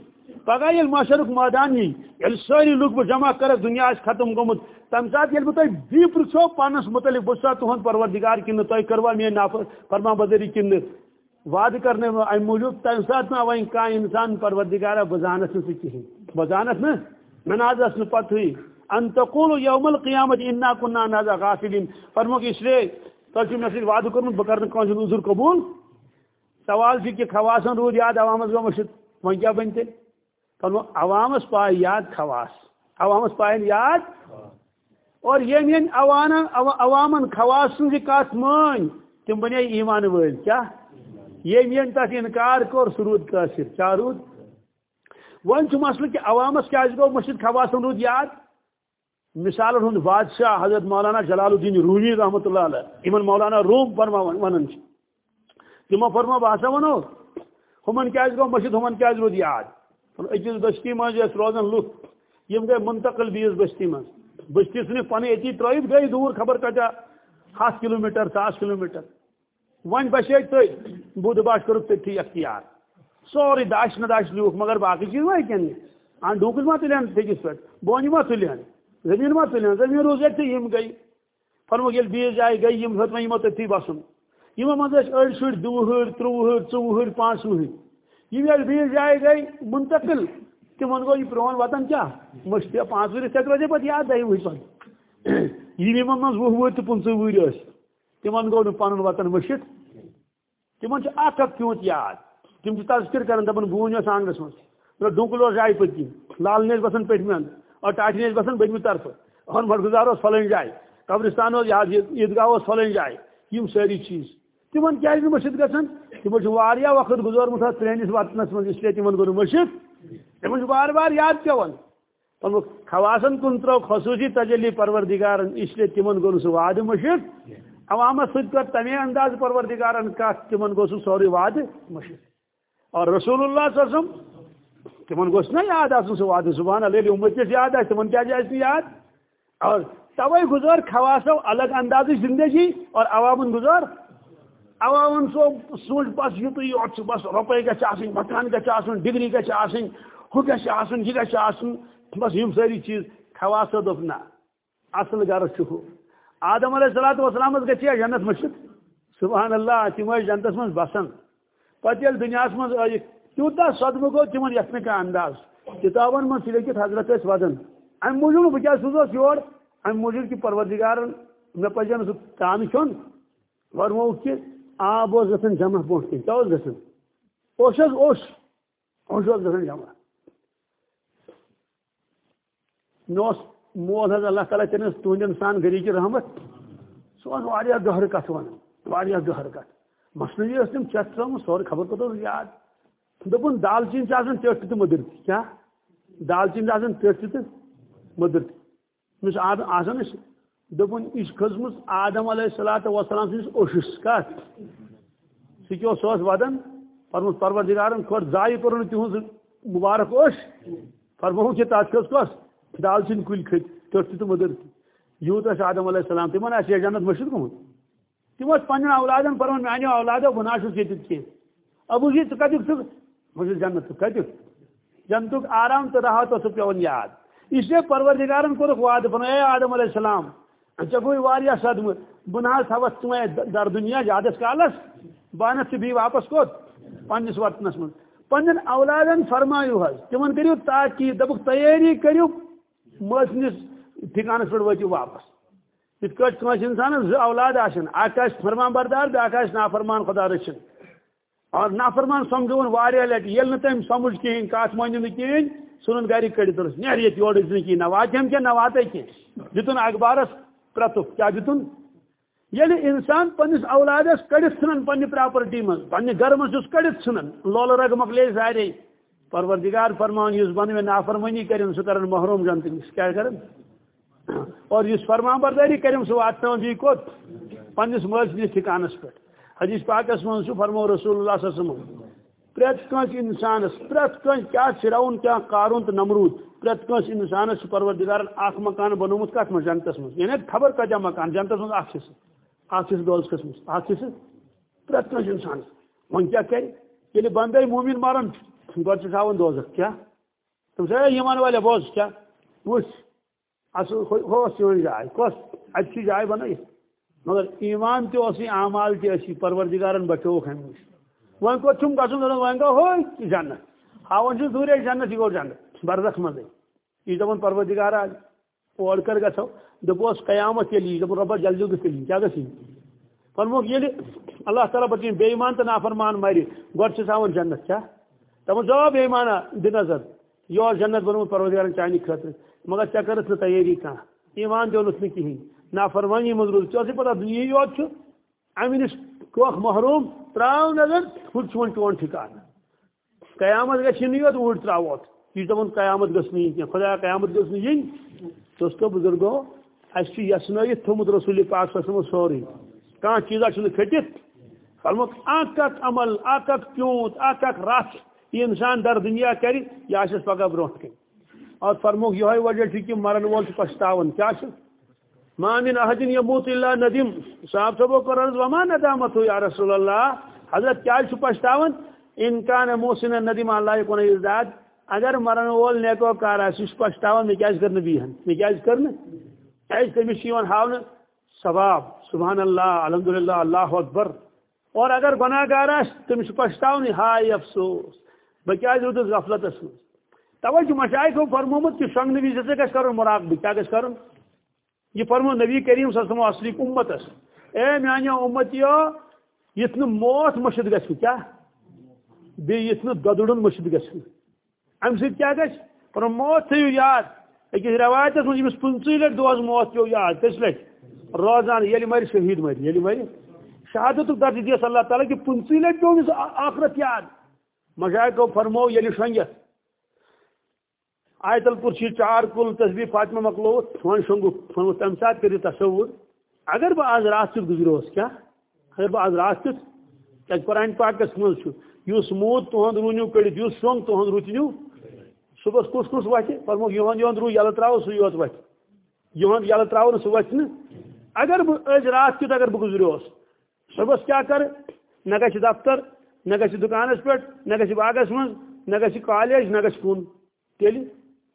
پگہ یل معاشرک میدان ہی، یل ساری لوگ جمع کر دنیا ختم گومت تم سات یل بہ بی پرچو پانس متعلق بسا تہد پروردگار کن تہ کروا میری ناف فرما بدری کن وعد کرنے ام موجود۔ تم سات نا وین کا انسان پروردگار بزانس نہ کہین بزانس نا مناز اس پت ہوئی۔ ان تقول یوم القیامت انا كنا نذا غافلین فرمو کہ اس لیے تہ مے سۭتۍ وعدٕ کوٚرمُت بہٕ کَرٕ نہٕ کٲنٛسہِ ہُنٛد عذر قبوٗل؟ سوال چھُ کہِ خواصن روٗد یاد عوامس گوٚو مٔشِد وۄنۍ کیٛاہ بنہِ تیٚلہِ فرمو عوامس پاے یاد خواص، عوامس پاین یاد؟ اور یم یم اوانا عوامن خواص سن کت مان تم بنے ایمان ول کیا؟ یم یم تک انکار کور سہ رود قاصر کیا رود ون مسئلہ کہ عوامس کیا گو مشید خواصن رود یاد؟ مثال ہند بادشاہ حضرت مولانا جلال الدین رومی رحمۃ اللہ علیہ امن مولانا روم فرما ونان تمو فرما بہسا ونو، ہمن کیا گو مشید ہمن کیا رود یاد اکس بستی مز روزان لک یم گئی منتقل بیس بستی مز بستی سن پن اتی ترت گئی دور، خبر کتا ہاتھ کلو میٹر ساس کلو میٹر ون بسے تھی بود باش کور تھی اختیار۔ سوری داش نہ داش لوک، مگر باقی چیز ما کن ان ڈوکس ما تلین تھکس پہ بونی ما تلین۔ زمین ما تلین، زمین روز اتھی یم گئی۔ فرمو یل بیس جائے گئی، یم ہت یمو تھی بسن یمو مز اڑ شڑ دہ تروہ ژوہ پانچ وہر یہ یل بیس جائے گئی، منتقل۔ تم گو یہ پرون وطن کیا؟ مشت پانچ ور تک روزے پہ یاد دہی وہی پہ یہ من وہ ور تو پنچہ ور یس تمن گو پن وطن مشت تمن اک اک پیوت یاد؟ تم تذکر کران دپان بون یس آنگنس من ڈونکل جائے پتہ لال نیس بسان پٹمن اور ٹاٹی نیس بسان بجمہ طرف۔ اور مڑگزار اس فلن جائے۔ قبرستان یاد عیدگاہ اس فلن جائے۔ یم ساری چیز۔ تمن کیا مشد گھن تمو وقت گزورمت پرانس وطنس من اس لیے تمن گو مشد تمہ بار بار یاد پیون خواسن کن ترو خصوصی تجلی پروردگارن اس لیے تمن گو سہ وعد مشت عوامس ست کر تمے انداز پروردگارن کت تمن گو سوری وعد مشت اور رسول اللہ صلی اللہ علیہ وسلم تمن گوس نا یاد آسن سہ وعد سبحان اللہ امت کس یاد آس تمن کیا جائے یاد؟ اور توے گزار خواسو الگ انداز زندگی جی اور عوامن گزار؟ عوامن سو سوچ بس یو یوت یوت بس روپے کا گھن مکان کا گھن ڈگری کا گھن ہو گھن یہ گھن بس یم ساری چیز خواصو دپ نا اصل غرض چھ آدم علیہ السلام وسلام گیا جنت مشد؟ سبحان اللہ تم جنتس من بسان پتہ دنیا من ائک تیوتا صدمہ گو تمن یت نہ انداز کتابن من لکھت حضرت اس ودن ام موجود بہ کیا سوزوس یور ام موجود کہ پروردگار مے پجن سہ کام چون ورمو کہ آب اوس گژھان جمع برونٹھ کن کیا اوس گژھان اوش اوس اوش. اوس گژھان جمع. مے مول حض اللہ تعالیٰ تمس تہندین سان گری کی رحمت. سہ گہر کت ون گہر کت مصنوعی اس تم چت ترام سورے خبر پتہ یاد دپن دالچین ٹھٹ تو مدر کیا دالچین ٹھٹ تو مدر مس آسان دپن یہ کھزم آدم علیہ السلات وسلام سندس اوشس کت سہ سہ ودان پرمت پروردگارن کھوت ضائع کور تہذ مبارک اوش فرمو کہ تک کھس کس دالچین کل کھت ٹھٹ تو مدر یوت آدم علیہ السلام تمہ آ جنت مشید گومت تم پن اولادن پرون میانو اولادو بہ ناشس یت کی ابو جی ثہ کتک ثہ بہ جنت کتک آرام تو راحت اس پیون یاد اس لیے پروردگارن کورک وعد بن اے آدم علیہ السلام ژے گوی صدم بہ نہ تھوس تمے در دنیا یادس کالس بانت بی واپس کوت پنس وطنس من پنن اولادن فرمایو حظ تمن کریو تاکید دبک تیاری کریو مس ٹھکانس پہ وتو واپس. یت کٹ کنس انسان ز اولاد آشن اکھ آس فرمان بردار بیاکھ آس نافرمان خدا رچن اور نافرمان سمجھون واریاہ لٹ یل نہ تم سمجھ کہین کات مانیو نہ کہین سنن گاری کڑی ترس۔ نیر یت یور نہ کی نہ واتم کہ نہ واتے کی دتن اخبارس پرتو، کیا دتن یل یعنی انسان پنس اولادس کڑت ژھنن پنہ پراپرٹی من پنہ گھر من چھس کڑت ژھنن لول رگ مکلے سارے پروردگار فرمان اس بنو نافرمانی کرن سہ کرن محروم جنت کیا کرن اور اس فرمان برداری کرم سہ واتن بیس کوت پنس ملس ٹھکانس پہ حدیث پاکس من فرمو رسول اللہ صلی اللہ علیہ وسلم پریت کنس انسانس پریت کنس کیا فرعون کیا قارون تو نمرود پریت کنس انسانس پروردگار اخ مکان بنومت کت من جنتس من یعنی خبر کتیا مکان جنتس من اخ حصہ اخ حصہ دولس قسمس اخ حصہ پریت کنس انسانس ون کیا کر یعنی بندے مومن مارن گۄڈٕ چھِ تھاوان دوزخ کیٛاہ تِم چھِ یِمن والے بوز کیٛاہ وٕچھ اصل ہوس چون جائے کس اچھی جائے بنائیت مگر ایمان تہ اسی اعمال تہ اسی پروردگارن بچوک ہم نش ون کو چھم گژھن ون گو ہو جنت۔ ہاون چھ دوری جنت یہ گو جنت۔ برزخ مزے یہ دپن پروردگار آج۔ اور کر گژھو دپوس قیامت یلی دپ رب جلدی گژھِ کیا گژھِ فرموک ییٚلہِ اللہ تعالیٰ پتہٕ بے ایمان تہٕ نافرمان مرِ گۄڈٕ چھِ تھاوان جنت کیٛاہ دپان جواب بے ایمانا دِ نظر۔ یور جنت بنومُت پروردگارن چانہِ خٲطرٕ مگر ژےٚ کٔرٕتھ نہٕ تیٲری ایمان دیونس نہٕ کِہیٖنۍ نافرمانی منٛز روٗد ژےٚ پتہ دُنیا یوت چھُ امہِ نِش کوکھ محروم، تراو نظر ہُہ چھُ وۄنۍ چون ٹھِکانہٕ قیامت گژھِ نہٕ یوت اوٗرۍ تراووتھ یہِ چھُ دپان قیامت گٔژھ نہٕ یِنۍ کینٛہہ خۄدایا قیامت گٔژھ نہٕ یِنۍ دوستو بُزرگو اَسہِ چھُ یژھنٲیِتھ تھوٚمُت رسوٗل پاک صٲب سورُے کانٛہہ چیٖزا چھُنہٕ کھٔٹِتھ فرموک اکھ اکھ عمل اکھ اکھ پیوٗنت اکھ اکھ یہ انسان در دنیا کر یہ آس پگہ برو کن. اور فرموک یہ وجہ کہ مرن وول پچھتاون کیا مامن احدین یموت اللہ ندیم صاحب صبح کر وما ندامت ہو یا رسول اللہ حضرت کیا پچھتاون انکان محسن ندیم اللہ کن ازداد. اگر مرن وول نیکو کار آس پچھتاون میں کیا کرنے بھی بیہن میں کیا کرنے ایس تمس ہاؤن ثواب. سبحان اللہ. الحمدللہ. اللہ اکبر. اور اگر گناہ گار آس تمس پچھتاون ہائے افسوس. بہ کیا روزس غفلتس من توجہ مشائق ہو فرمومت کہ شنگ نبی سے گھس کر مراقبہ کیا گھس کر یہ فرمو نبی کریم صلی اللہ علیہ وسلم اصلی امتس اے میانیو امتیو یت موت مشد گھس کیا؟ بی یت ددڑن مشد گھس ام سب کیا گھس پر موت تھو یاد۔ اکس روایت من یمس پنچہ لٹ دوز موت پیو یاد۔ کس لٹ روزان یل مر شہید مر یل مر شہادت درج دیس اللہ تعالیٰ کہ پنچہ لٹ پیو آخرت یاد۔ مشائق فرمو یلی شنگت۔ آیت الکرسی چار کل تصویر فاطمہ مکلو فون شنگو فون تم سات کری تصور. اگر بہ آز رات تک گزروس کیا؟ اگر بہ آز رات تک کیا قرآن پاکس مز اس مود تہد رونیو کڑت اس شنگ تہد رچنیو صبح کس کس وتہ فرمو یہن یہن رو یل تراو سہ یوت وتہ یہن یل تراو سہ وتہ اگر بہ أز رات کیت اگر بہ گزروس صبح کیا کر؟ نہ گژھِ دفتر نہ گژھِ دکانس پہ نہ گژھِ باغس من نہ گژھِ کالج نہ گژھِ کُن تیٚلہِ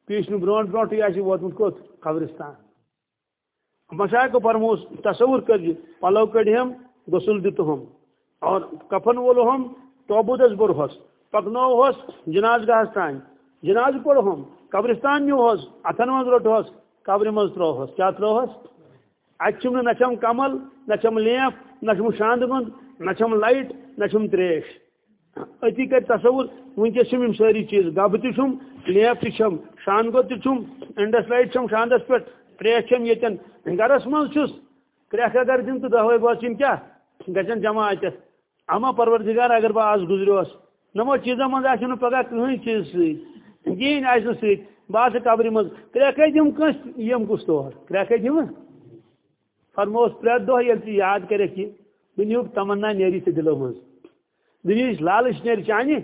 پیشن برونٹ برونٹ یہ ووتمت کوت قبرستان۔ مشاہ کو فرموس تصور کر جی، پلو کڑیم غسل دتہم اور کفن وولہم توبودس برہس پکنوہس جناز گاہس تان جناز پڑھم قبرستان نیوہس اتن مز روٹہس قبر مز تروہس کیا تروہس اتم نچم کمل نچم لیپ نچم شاند گند نچم لائٹ نچم تریش۔ اتی کر تصور ونکس ساری چیز گب تم لیپ تم شان گو تم انڈس لائٹ چم شاندس پہ تریش چم یتن گرس مز کریک اگر دن تو دہ بچ کیا؟ گھن جمع اتس اما پروردگار اگر بہ آز گزریوس نمو چیزوں مز آ پگہ کہین چیز سی کہین آ ست بہ قبر مز۔ کریک دم کنس یم کس طور کریک دم فرموس پریت دہ یل یاد کرک یہ دنیک تمنا نیری سے دلو مز۔ دنیا لالچ نیر چانہ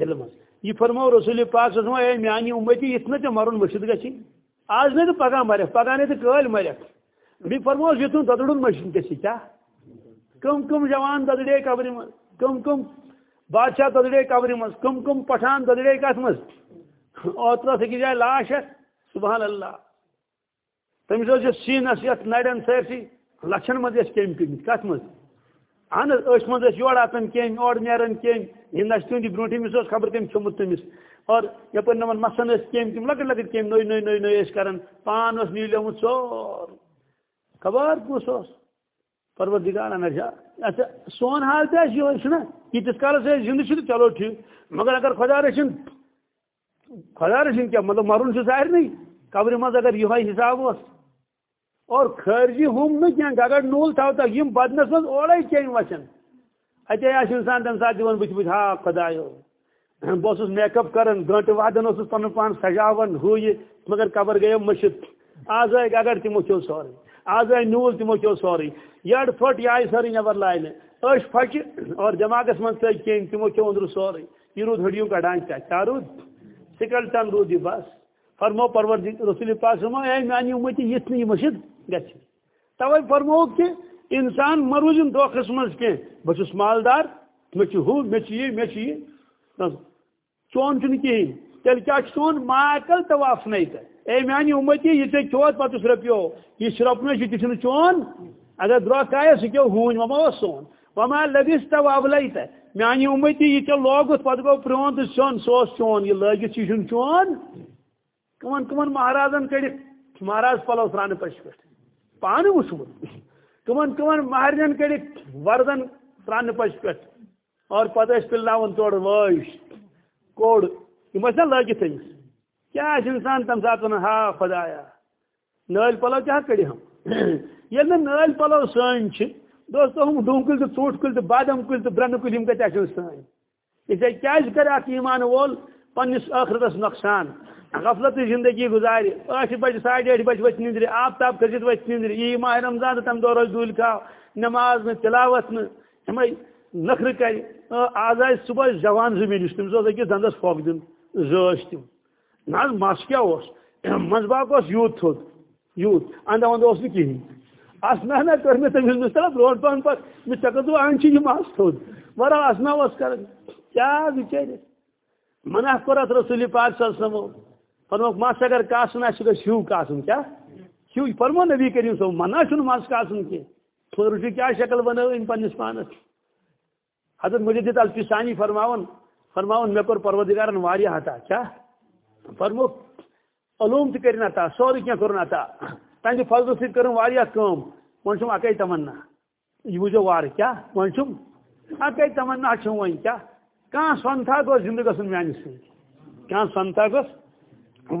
دل مز یہ فرمو رسول پاک صلی اللہ علیہ وسلم میانی امتی، اتنا تے مرن مشد گچھی آج نہیں تو پگہ مرک پگہ نہیں تو کل مرک بھی فرمو یتن ددڑن مشن گچھی کیا کم کم جوان ددڑے قبر مز، کم کم بادشاہ ددڑے قبر مز، کم کم پٹھان ددڑے کت مز. اوترا سے جائے لاش سبحان اللہ. تمس سینس یت نڑین سرسی لچھن مز کم پکنت کت مز؟ اہن حظ مز یور اتان کیم اور نیران کیم یہ تہندی برو تمس خبر تم کھومت تمس اور یپ نمن مسن کیم تم لکٹ لکٹ کیم نئی نئی نئی نئی کران پان اس نیلیومت سور خبر کس پروردگار انجا اچھا سون حال تہ یہ چھنا یتس کالس زندہ چھ چلو ٹھیک مگر اگر خدا رچن خدا رچن کیا مطلب مرن سے ظاہر نہیں قبر مز اگر یہ حساب اس اور خارجی ہم نہ اگر نول تھا تک یم بدنس من اورے چین وچن۔ اچھا، اتے آس انسان تم سات دون بچ بچ ہا خدایو۔ بہت میک اپ کران گنٹ وادن، اس پن پان سجاون ہو یہ مگر قبر گئے مشت۔ آز اگر تمو چو سوری۔ آز نول تمو چو سوری۔ یڑ پھٹ یہ ساری نبر لائن اش پھچ اور دماغس من تھی کین تمو چو اندر سوری۔ یہ رود ہڈیوں کا ڈانچہ کیا رود؟ سکل ٹن رود یہ بس۔ فرمو پرور رسول پاک فرمو اے میانی امتی، یہ مشد گچھ۔ توے فرمو کہ انسان مروزم دھوکس مز کی بس مالدار مے ہو مے یہ مے یہ۔ چون چھ کہین تیل کیا چون؟ ماکل تو وفنے تے اے میانی امتی، یہ تے چوت پتس رپیو۔ یہ شرپنے چھ تہ چون؟ اگر درو کایہ سکیو ہون، وما سون؟ وما لبس تو اولے میانی امتی، یہ تے لوگت پت گو پرون تو چون سوس چون، یہ لگت یہ چون۔ کمن کمن مہارازن کڑت مہاراز پلو سران پش پہ پانے وچمت کمن کمن مہرین کڑت وردن تران پش پہ اور پتہ پلن تور واش کوڑ یہ لگت تمس کیا انسان تم سات ون ہا خدایا نل پلو کیا کڑی ہم؟ یل نل پلو سن دوستو، ہم ڈون کل تو ژوٹ کل تو بادم کل تو برن کل ہم کتہ سن یہ کیا کر اخ ایمان وول؟ پنس ٲخرتس نقصان. غفلت زندگی گزار ٲٹھ بجے ساڑھے ٲٹھ بجے ؤتھۍ نندرِ آب تاب کھٔسِتھ ؤتھۍ نندرِ یی ماہ رمضان تم دۄہ روزِ دوٗلۍ کھاو نماز نہٕ تلاوت نہٕ یِمے نخرٕ کرِ آز آے صبح جوان زٔمیٖنِس تٔمِس اوس أکِس دنٛدس پھۄکھ دیُن زٲج تِم نہ حظ مس کیٛاہ اوس منٛزٕ باغ اوس یوٗت تھوٚد یوٗت. انٛدٕ ونٛدٕ اوس نہٕ کِہیٖنۍ اسنا نہ کٔر مےٚ تٔمِس مےٚ تھوڑا برونٛٹھ پہن پتہٕ مےٚ ژےٚ کٔژو اَن چھِ یہِ جی مس تھوٚد ورا اسنا اوس کران کیٛاہ بِچٲرِس منع کوٚر اتھ رسول پاک صلی اللہ علیہ وسلم فرموک مس اگر کاسن آسہِ گژھِ ہیوٗ کاسُن کیٛاہ ہیوٗ فرمو نبی کریم صٲب منع چھُنہٕ مس کاسُن کینٛہہ پھٕر کیٛاہ شکل بنٲو أمۍ پننِس پانس حضرت مجدد الفسانی فرماون فرماون مےٚ کوٚر پروردگارن واریاہ عطا کیٛاہ فرموک علوم تہِ کٔرِن عطا سورُے کینٛہہ کوٚرُن عطا تہنٛدِ فضلہٕ سۭتۍ کٔرٕن واریاہ کٲم وۄنۍ چھُم اکے تمنا۔ یہِ بوٗزِو وارٕ کیٛاہ وۄنۍ چھُم اکے تمنا چھُم وۄنۍ کیٛاہ کانٛہہ سۄنتھا گوٚژھ زندٕ گژھُن میانہِ سۭتۍ کانٛہہ سۄنتھا گوٚژھ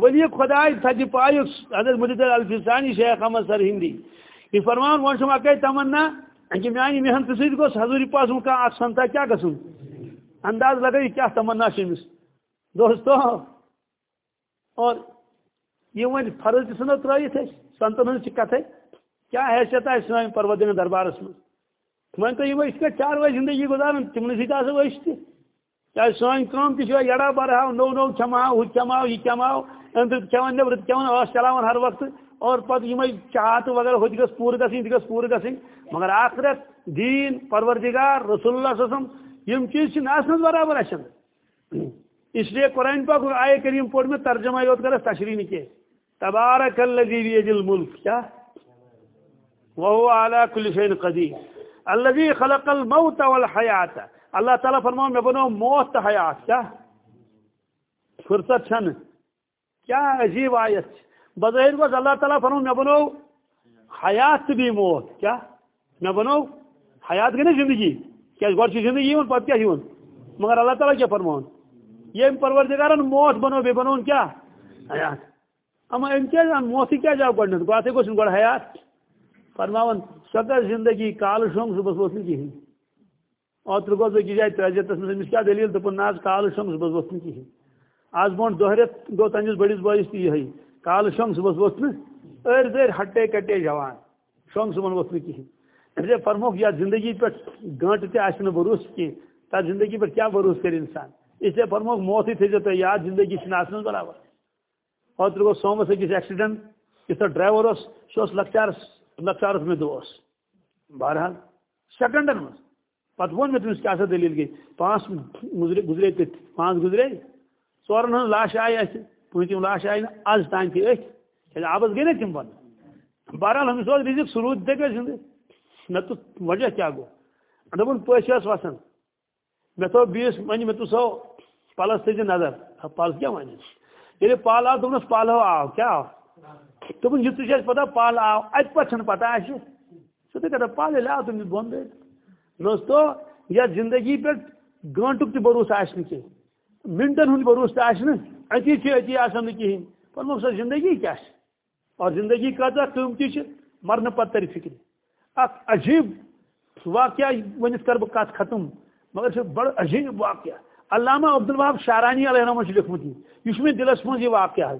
ولی خدای تھدی جی پایُک حضرت مجد الفسانی شیخ احمد سر ہندی۔ یہ فرمان ون چھم تمنا کہ میانی محنت سۭتۍ گوٚژھ حضور پاسم کانٛہہ اکھ سنتا کیٛاہ گژھُن انداز لگٲیِو کیٛاہ تمنا چھِ دوستو، اور یہ ون فرض تنو ترت سنتن ہن کتھے کیا حیثیت آئے سن پروردن دربارس من ون تو یہ اس چار وی زندگی گزارن تمن سی وش کیا سن کم تہ یڑا برہاو نو نو کھماو ہو کھماو یہ کھماو اندر کھوان نبر کھوان آس چلاوان ہر وقت اور پتہ یہ چاہت وغیرہ ہو گھس پور گھن تہ گھس پور گھن مگر آخرت دین پروردگار رسول اللہ صلی اللہ علیہ وسلم یم چیز آسان برابر اچھن اس لیے قرآن پاک آئے کریم پور میں ترجمہ یوت کر تشریح نہیں تبارک الذی بیج الملک کیا وهو على كل شيء قدير الذي خلق الموت والحیات اللہ تعالیٰ فرماؤ میں بنو موت تو حیات، کیا؟ فرصت چھن۔ کیا عجیب آیت بظاہر گوز اللہ تعالیٰ فرماؤ میں بنو حیات بھی موت، کیا؟ میں بنو حیات گئی نا زندگی۔ کیا گوڑ کی زندگی ہوں پتہ کیا ہوں مگر اللہ تعالیٰ کیا فرماؤں؟ یہ پروردگارن موت بنو بے بنو کیا؟ حیات۔ اما ام کیا موت کیا جاؤ گۄڈنیٚتھ باتیں گوٚژھ گۄڈٕ حیات۔ فرماون سۄ زندگی، کال شوم صبح ووت نہٕ کِہیٖنۍ اوتر گوٚو أکِس جایہِ ترٛےٚ منٛز أمِس کیٛاہ دٔلیٖل دوٚپُن نہ حظ کالہٕ شوٚنٛگ صُبحس ووٚتھ نہٕ کِہیٖنۍ آز برونٛٹھ دۄہ رٮ۪تھ گوٚو تُہنٛدِس بٔڑِس بٲیِس تہِ یِہٕے کالہٕ شوٚنٛگ صُبحس ووٚتھ نہٕ أرۍ دٔرۍ ہٹے کٹے جوان۔ شوٚنٛگ صُبحن ووٚتھ نہٕ کِہیٖنۍ اسے فرموکھ یتھ زندگی پٮ۪ٹھ گٲنٛٹہٕ تہِ آسہِ نہٕ بروسہٕ کینٛہہ تتھ زندگی پٮ۪ٹھ کیٛاہ بروسہٕ کرِ اِنسان؟ اسے فرموکھ موتٕے تھٲیزیو تُہۍ یاد زندگی چھِنہٕ آسان برابر۔ اوترٕ گوٚو سومس أکِس ایکسیڈنٹ یُس سۄ ڈرایور اوس سُہ اوس لۄکچارس لۄکچارس مےٚ دۄہ اوس بہرحال سیکنڈن منٛز پتہ وون مے تمس کیا دلیل گئی پانچ گزرے گزرے تت پانچ گزرے۔ ژورن ہن لاش آئی اس پوٗنٛژِم لاش آئی نہٕ، آز تام تہِ أتھۍ۔ کیٛازِ آبس گٔے نا تِم بنٛد بہرحال ہمس اوس رِزق سروٗد تہِ گٔے زِندٕ مےٚ تُل وجہ کیٛاہ گوٚو؟ دوٚپُن پٔژھۍ ٲس وسان۔ مےٚ تھوٚو بیٚیِس وۄنۍ مےٚ سو پلس نظر۔ پل کیٛاہ وَنہِ؟ ییٚلہِ پل آو دوٚپنس پلو آو، کیٛاہ آو؟ دوٚپُن یہِ تہِ چھِ اَسہِ پتہ پل آو، اَتہِ پتہٕ پتہ اَسہِ۔ سُہ تہِ کران پل، ییٚلہِ آو تٔمِس بۄن دوستو یا زندگی پہ گنٹک تہ بروس آس منٹن ہند بروس تہ آس اتی اتی آسان کہین پہ سر زندگی کیا اور زندگی کتا قیمتی مرنے پتہ تر فکر۔ اخ عجیب واقعہ ونت کر بہ کت ختم۔ مگر بڑ عجیب واقعہ۔ علامہ عبدالوہاب شارانی علیہ رحمہ لکھمت یہ مے دلس من یہ واقعہ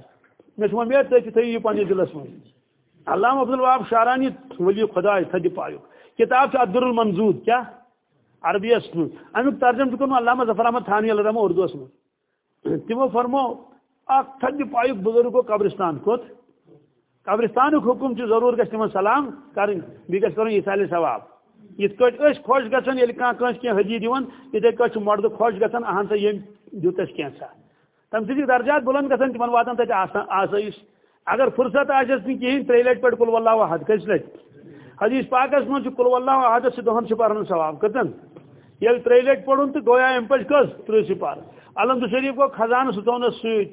مے امید تھی تھی یہ پنس دلس من علامہ عبدالوہاب شارانی، ولی خدا تھدِ پایو۔ کتاب عبد المنزود، کیا؟ عربیس من امیک ترجم تک علامہ ظفر احمد تھانی علیہ رحمہ اردوس من تمو فرمو اخ تھد پایک بزرگ قبرستان کوت قبرستان حکم چھ ضرور گژھِ تمن سلام کرن بی گژھِ کرن ایثال ثواب۔ یت کٹ اس خوش گژھن یل کان کانس کی حجی دیون۔ یتھے کٹ مرد خوش گژھن اہن سا یم دیوتس کینسا تم سۭتۍ درجات بلند گژھن تمن واتن تتہِ آسٲیش اگر فرصت آسٮ۪س نہٕ کِہیٖنۍ ترٛیٚیہِ لٹہِ پٮ۪ٹھ کُل واللہ احد کٔژِ لٹہِ حدیث پاکس من کُل واللہ احد سے دۄہن چھُ ثواب کٔژن یل ترٛیٚیہِ لٹہِ پوٚرُن تہٕ گویا امہِ پٔچ کٔژ تٕرٛہ سپار. الحمد شریف گوٚو خزانہٕ سُہ تھونس سۭتۍ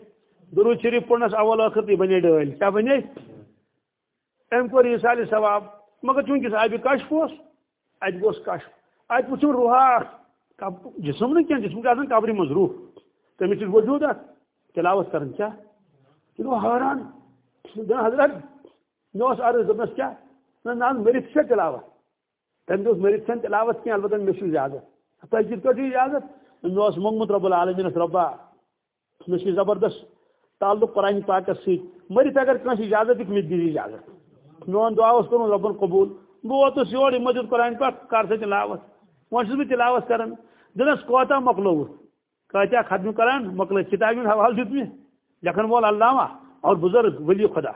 درود شریف پوٚرنس اول ٲخر تہِ بنے ڈٲلۍ کیٛاہ بنے؟ أمۍ کوٚر یہِ ثواب. مگر چوٗنٛکِس آبہِ کشف اوس اَتہِ گوٚژھ کشف. اَتہِ وٕچھُن روحا جسم نہٕ کینٛہہ جسم چھُ آسان قبرِ منٛز روح تٔمِس چھُ وجوٗد تلاوت کران کیٛاہ یہِ گوٚو حٲران حضرت مےٚ اوس عرض دوٚپنس کیٛاہ نہ حظ مٔرِتھ تلاوت۔ تٔمۍ دوٚپ مٔرِتھ چھَنہٕ تلاوت کینٛہہ البتہ مےٚ چھُ اجازت تۄہہِ کِتھ پٲٹھۍ چھُ اجازت مےٚ اوس موٚنگمُت رۄب العالمیٖنس رۄبا مےٚ چھُ زبردست تعلق قرآن پاکس سۭتۍ مٔرِتھ اگر کٲنٛسہِ اجازت دِکھ مےٚ دِی اجازت میون دعا اوس کوٚرمُت رۄبن قبوٗل۔ بہٕ ووتُس یور یِمو دیُت قرآن پاک کر سا تلاوت۔ وۄنۍ چھُس بہٕ تلاوت کران دِنس کوتاہ مۄکلووُکھ کۭتیاہ ختم کران مۄکلٲیِتھ کِتابہِ ہُنٛد حوالہٕ دیُت مےٚ لیکھن وول علامہ اور بُزرگ ؤلی خۄدا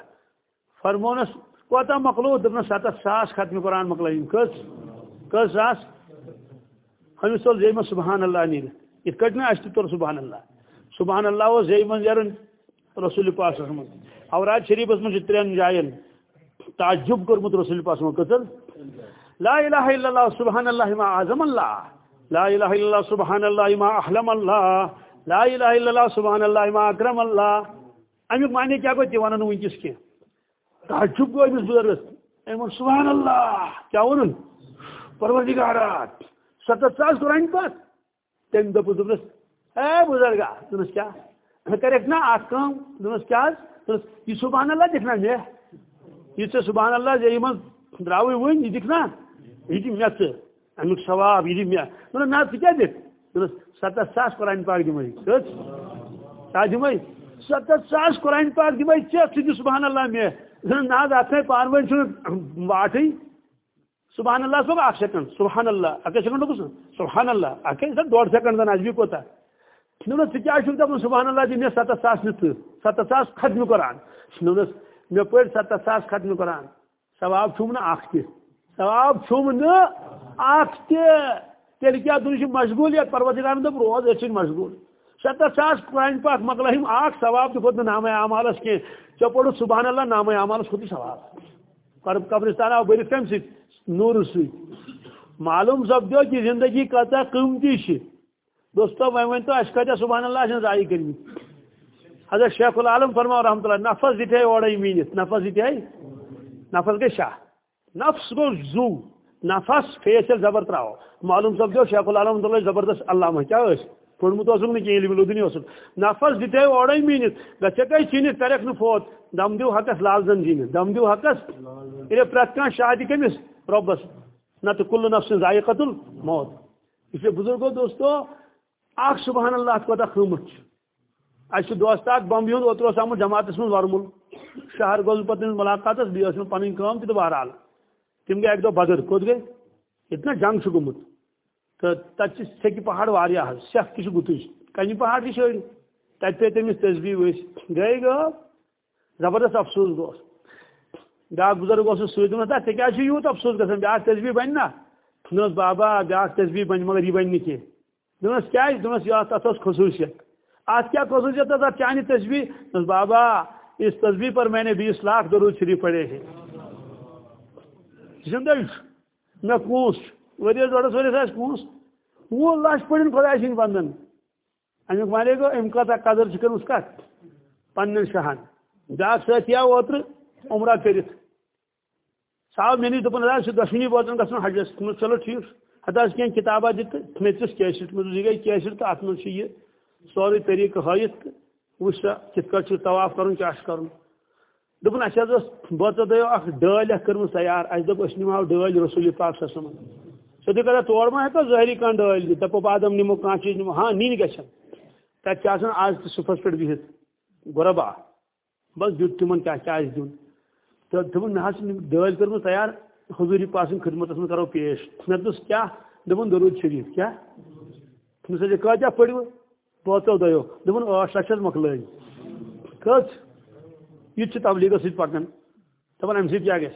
فرمونس کوتاہ مۄکلووُکھ دوٚپنس سَتتھ ساس ختمہِ قرآن مۄکلٲیِم کٔژ کٔژ ساس؟ ہمس تول زیمہ سبحان اللہ نیٖرِتھ یِتھ کٲٹھۍ نہٕ اَسہِ تہِ سبحان اللہ. سبحان اللہ اوس زیٚیہِ منٛز رسول پاسس منٛز اوراد شریفس منٛز چھِ ترٛٮ۪ن جاین تعجب کوٚرمُت رسول پاس منٛز کٔژن لا الہ الا اللہ سبحان اللہ ما اعظم اللہ. لا الہ الا اللہ سبحان اللہ ما احلم اللہ. لا الہ الا اللہ سبحان اللہ ما اکرم اللہ. امیُک معنی کیٛاہ گوٚو تہِ وَنن نہٕ وٕنکیٚس کینٛہہ تعجب گوٚو أمِس بُزرگس أمۍ سبحان اللہ کیٛاہ ووٚنُن پروردگارات ستتھ ساس قرآن پاک تم دپس دپس اے بزرگا دپس کیا؟ کرک نا ات کام دپس کیا؟ یہ سبحان اللہ دکھنا مے یہ سبحان اللہ جے من دراوی ون یہ دکھنا یہ دی مے امیک ثواب، یہ دی مے دپس نا ژٕ کیا دِکھ دپس ستتھ ساس قرآن پاک دمے کٔژ کیٛاہ دمے ستت ساس قرآن پاک دمے ٹھیک سبحان اللہ مے نا ات پان ون واٹے سبحان اللہ صبح اک سیکنڈ سبحان اللہ اکے سیکنڈ کس؟ سبحان اللہ اکے سر ڈوڑ سیکنڈ زن ازبی کوتا نونس ژٕ کیٛاہ چھُکھ دَپان سبحان اللہ دِ مےٚ سَتَتھ ساس نہِ ژٕ ساس ختمہِ قرآن نونس مےٚ پٔرۍ سَتَتھ ساس ختمہِ قرآن ثواب چھُم نہٕ اکھ تہِ ثواب چھُم نہٕ اکھ تہِ تیٚلہِ کیٛاہ دُنیا چھِ مشغوٗلیت پروردگارن دوٚپ روز أسۍ چھِنہٕ مشغوٗل۔ سَتَتھ ساس قرآن پاک مۄکلٲیِم اکھ ثواب تہِ کھوٚت نہٕ نامے اعمالس کینٛہہ ژےٚ پوٚرُتھ سبحان اللہ نامے اعمالس کھوٚتُے ثواب قبرستان آو بٔرِتھ کَمہِ سۭتۍ نوٗرٕ سۭتۍ معلوم سپدیو کہ زندگی کتا قیمتی چھ دوستو وی ون تو اس کتیا سبحان اللہ ضائع کرمی حضرت شیخ العالم فرما رحمۃ اللہ، نفس دے اوڑے مینت نفس دے نفس گئی شاہ۔ نفس گو زو۔ نفس فیصل زبر تراو معلوم سپدیو شیخ العالم اللہ زبردست علامہ کیا اس۔ پھڑمت اوسم نہ کہیں لدنی اوسم نفس دے اوڑے مینت گچے کئی چینت کرک فوت دم دیو حقس لال زن جین دم دیو حقس یہ پرت کان شاہدی کمس ربس نہ تو کل نفس ذائقہ الموت اس لیے بزرگوں دوستو اخ سبحان اللہ کوتا قیمت اس دوست اخ بمبی ہند اوتر آمت جماعت من ورمل شہر گوس پتہ ملاقات بیس پن کام تہ بہرحال تم گئی اک دہ بدر کوت گئی اتنا جنگ گومت تو تت سیکہ پہاڑ واریاہ حظ سیکھ تہ گتج کنہ پہاڑ تہ شڑ تت پہ تمس تصبیح ورس گئی گو زبردست افسوس گوس بیا بزرگ اس سی دن ٹھیک یوت افسوس گا بیا تصبیح بن نا دس بابا بیا تصبیح بن مگر یہ بن نی دس کیا دس یہ تک خصوصیت ات کیا خصوصیت چانہ تصبیح دس بابا اس تصبیح پر میں نے بیس لاکھ درود شریف پڑے ہیں مے کونس ورس ڈوڑس ورس آس کونس وہ لچھ پڑھن، خدا سند بندن. امیک مانے گو ام کتا قدر کر کت پن شہن بیاکھ ساتھی آو اوتر عمرہ کرت صاحب میں نے دپن حضرت دشنی بوزن گھن حجس چلو ٹھیک. حتہ کی کتابہ دت مت کیسٹ مجھ یہ گئی کیسٹ تو ات من یہ. سوری طریقہ ہائت وچ کت کٹ طواف کرن کیا کرن دپن اس حظ بوت اخ ڈال کرم تیار اس دپ اس نماو ڈال رسول پاک صلی اللہ علیہ وسلم. سدی کرا تور ما ہے ظاہری کان ڈال دپ بادم نمو کان چیز نمو ہاں نین گچھن تت چاسن آج صفس پٹ بہت غربا بس دیت تمن کیا کیا دن تو دپن مے دل کرم تیار۔ حضوری پاسن خدمت من کرو پیش۔ مے دس کیا؟ دپن درود شریف۔ کیا؟ مے سجے کتیا پڑو پانچو دیو۔ دپن ٲٹھ شیٚتھ چھس مۄکلٲے کٔژ یہ تبلیغس سۭتۍ پکان دپان امہِ سۭتۍ کیٛاہ گژھِ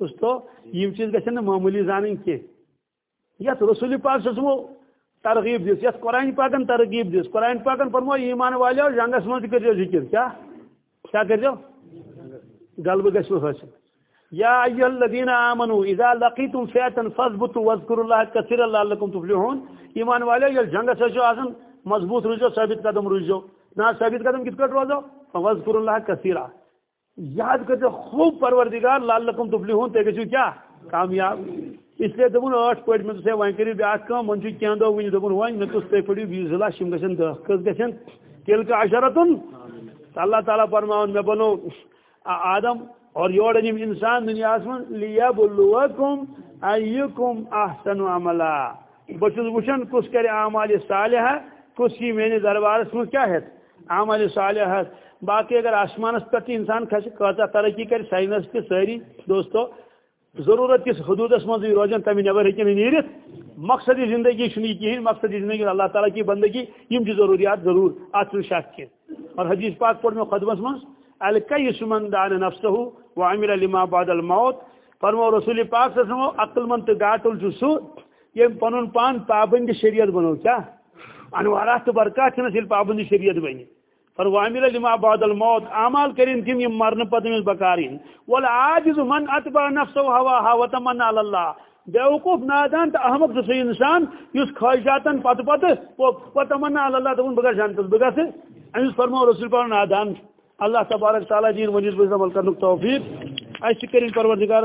دوستو یِم چیٖز گژھن نہٕ معموٗلی زانٕنۍ کینٛہہ یتھ رسول پاک چھسمو ترغیب دِژ یتھ قرآن پاکن ترغیب دِژ قرآن پاکن فرمو ایمان والیو جنگس منٛز تہِ کٔرزیو ذِکر کیٛاہ کیٛاہ کٔرزیو غلبہ گھو حاصل یا ایها الذين امنوا اذا لقيتم فئه فاثبتوا واذكروا الله كثيرا لعلكم تفلحون۔ ایمان والے یل جنگس چھو آسان مضبوط روزو ثابت قدم روزو نہ ثابت قدم کت کٹ روزو؟ واذكروا الله كثيرا یاد کرتے خوب پروردگار لعلكم تفلحون۔ تے گژھو کیا؟ کامیاب اس لیے دبن آٹھ پٹ میں سے وائن کری بیاکھ کام من چھ کین دو ونی دبن وائن میں تس تے پڑی 20 لاکھ شم گژھن دہ کس گژھن تیل کا عشرتن اللہ تعالی فرماون میں بنو آدم اور یور نیم انسان دنیا من لیا بلوکم ایکم احسن عملا بچس وچن کس کرے اعمال صالحہ کس کی میرے دربارس من کیا ہے اعمال صالحہ باقی اگر آسمانس پہ انسان کھس کتا ترقی کر سائنس تہ ساری دوستو ضرورت کس حدودس مز روزان تمہ نبر ہیکن نیرت؟ مقصد زندگی یہ کہین مقصد زندگی اللہ تعالیٰ کی بندگی، یم ضروریات ضرور ات شک کی اور حدیث پاک پڑھ میں خدمس من الکیس من دان نفسه وعمل لما بعد الموت۔ فرمو رسول پاک صلی اللہ عقل مند گاٹل چھو سو یم پنن پان پابند شریعت بنو کیا؟ انوارات برکات چھنس یل پابند شریعت بنی۔ فرمو لما بعد الموت اعمال کرین تم یم مرن پتہ مس بکارین والعاجز من اتبع نفسه هواها وتمنى على الله بیوقوف نادان تو احمد سہ انسان اس خواہشاتن پتہ پتہ وتمنى على الله دپن بگا جانتس بگا سے امس فرمو رسول پاک نادان اللہ تبارک تعالیٰ جی دین ونیز بزن عمل کرنے توفیق۔ اس کریں پروردگار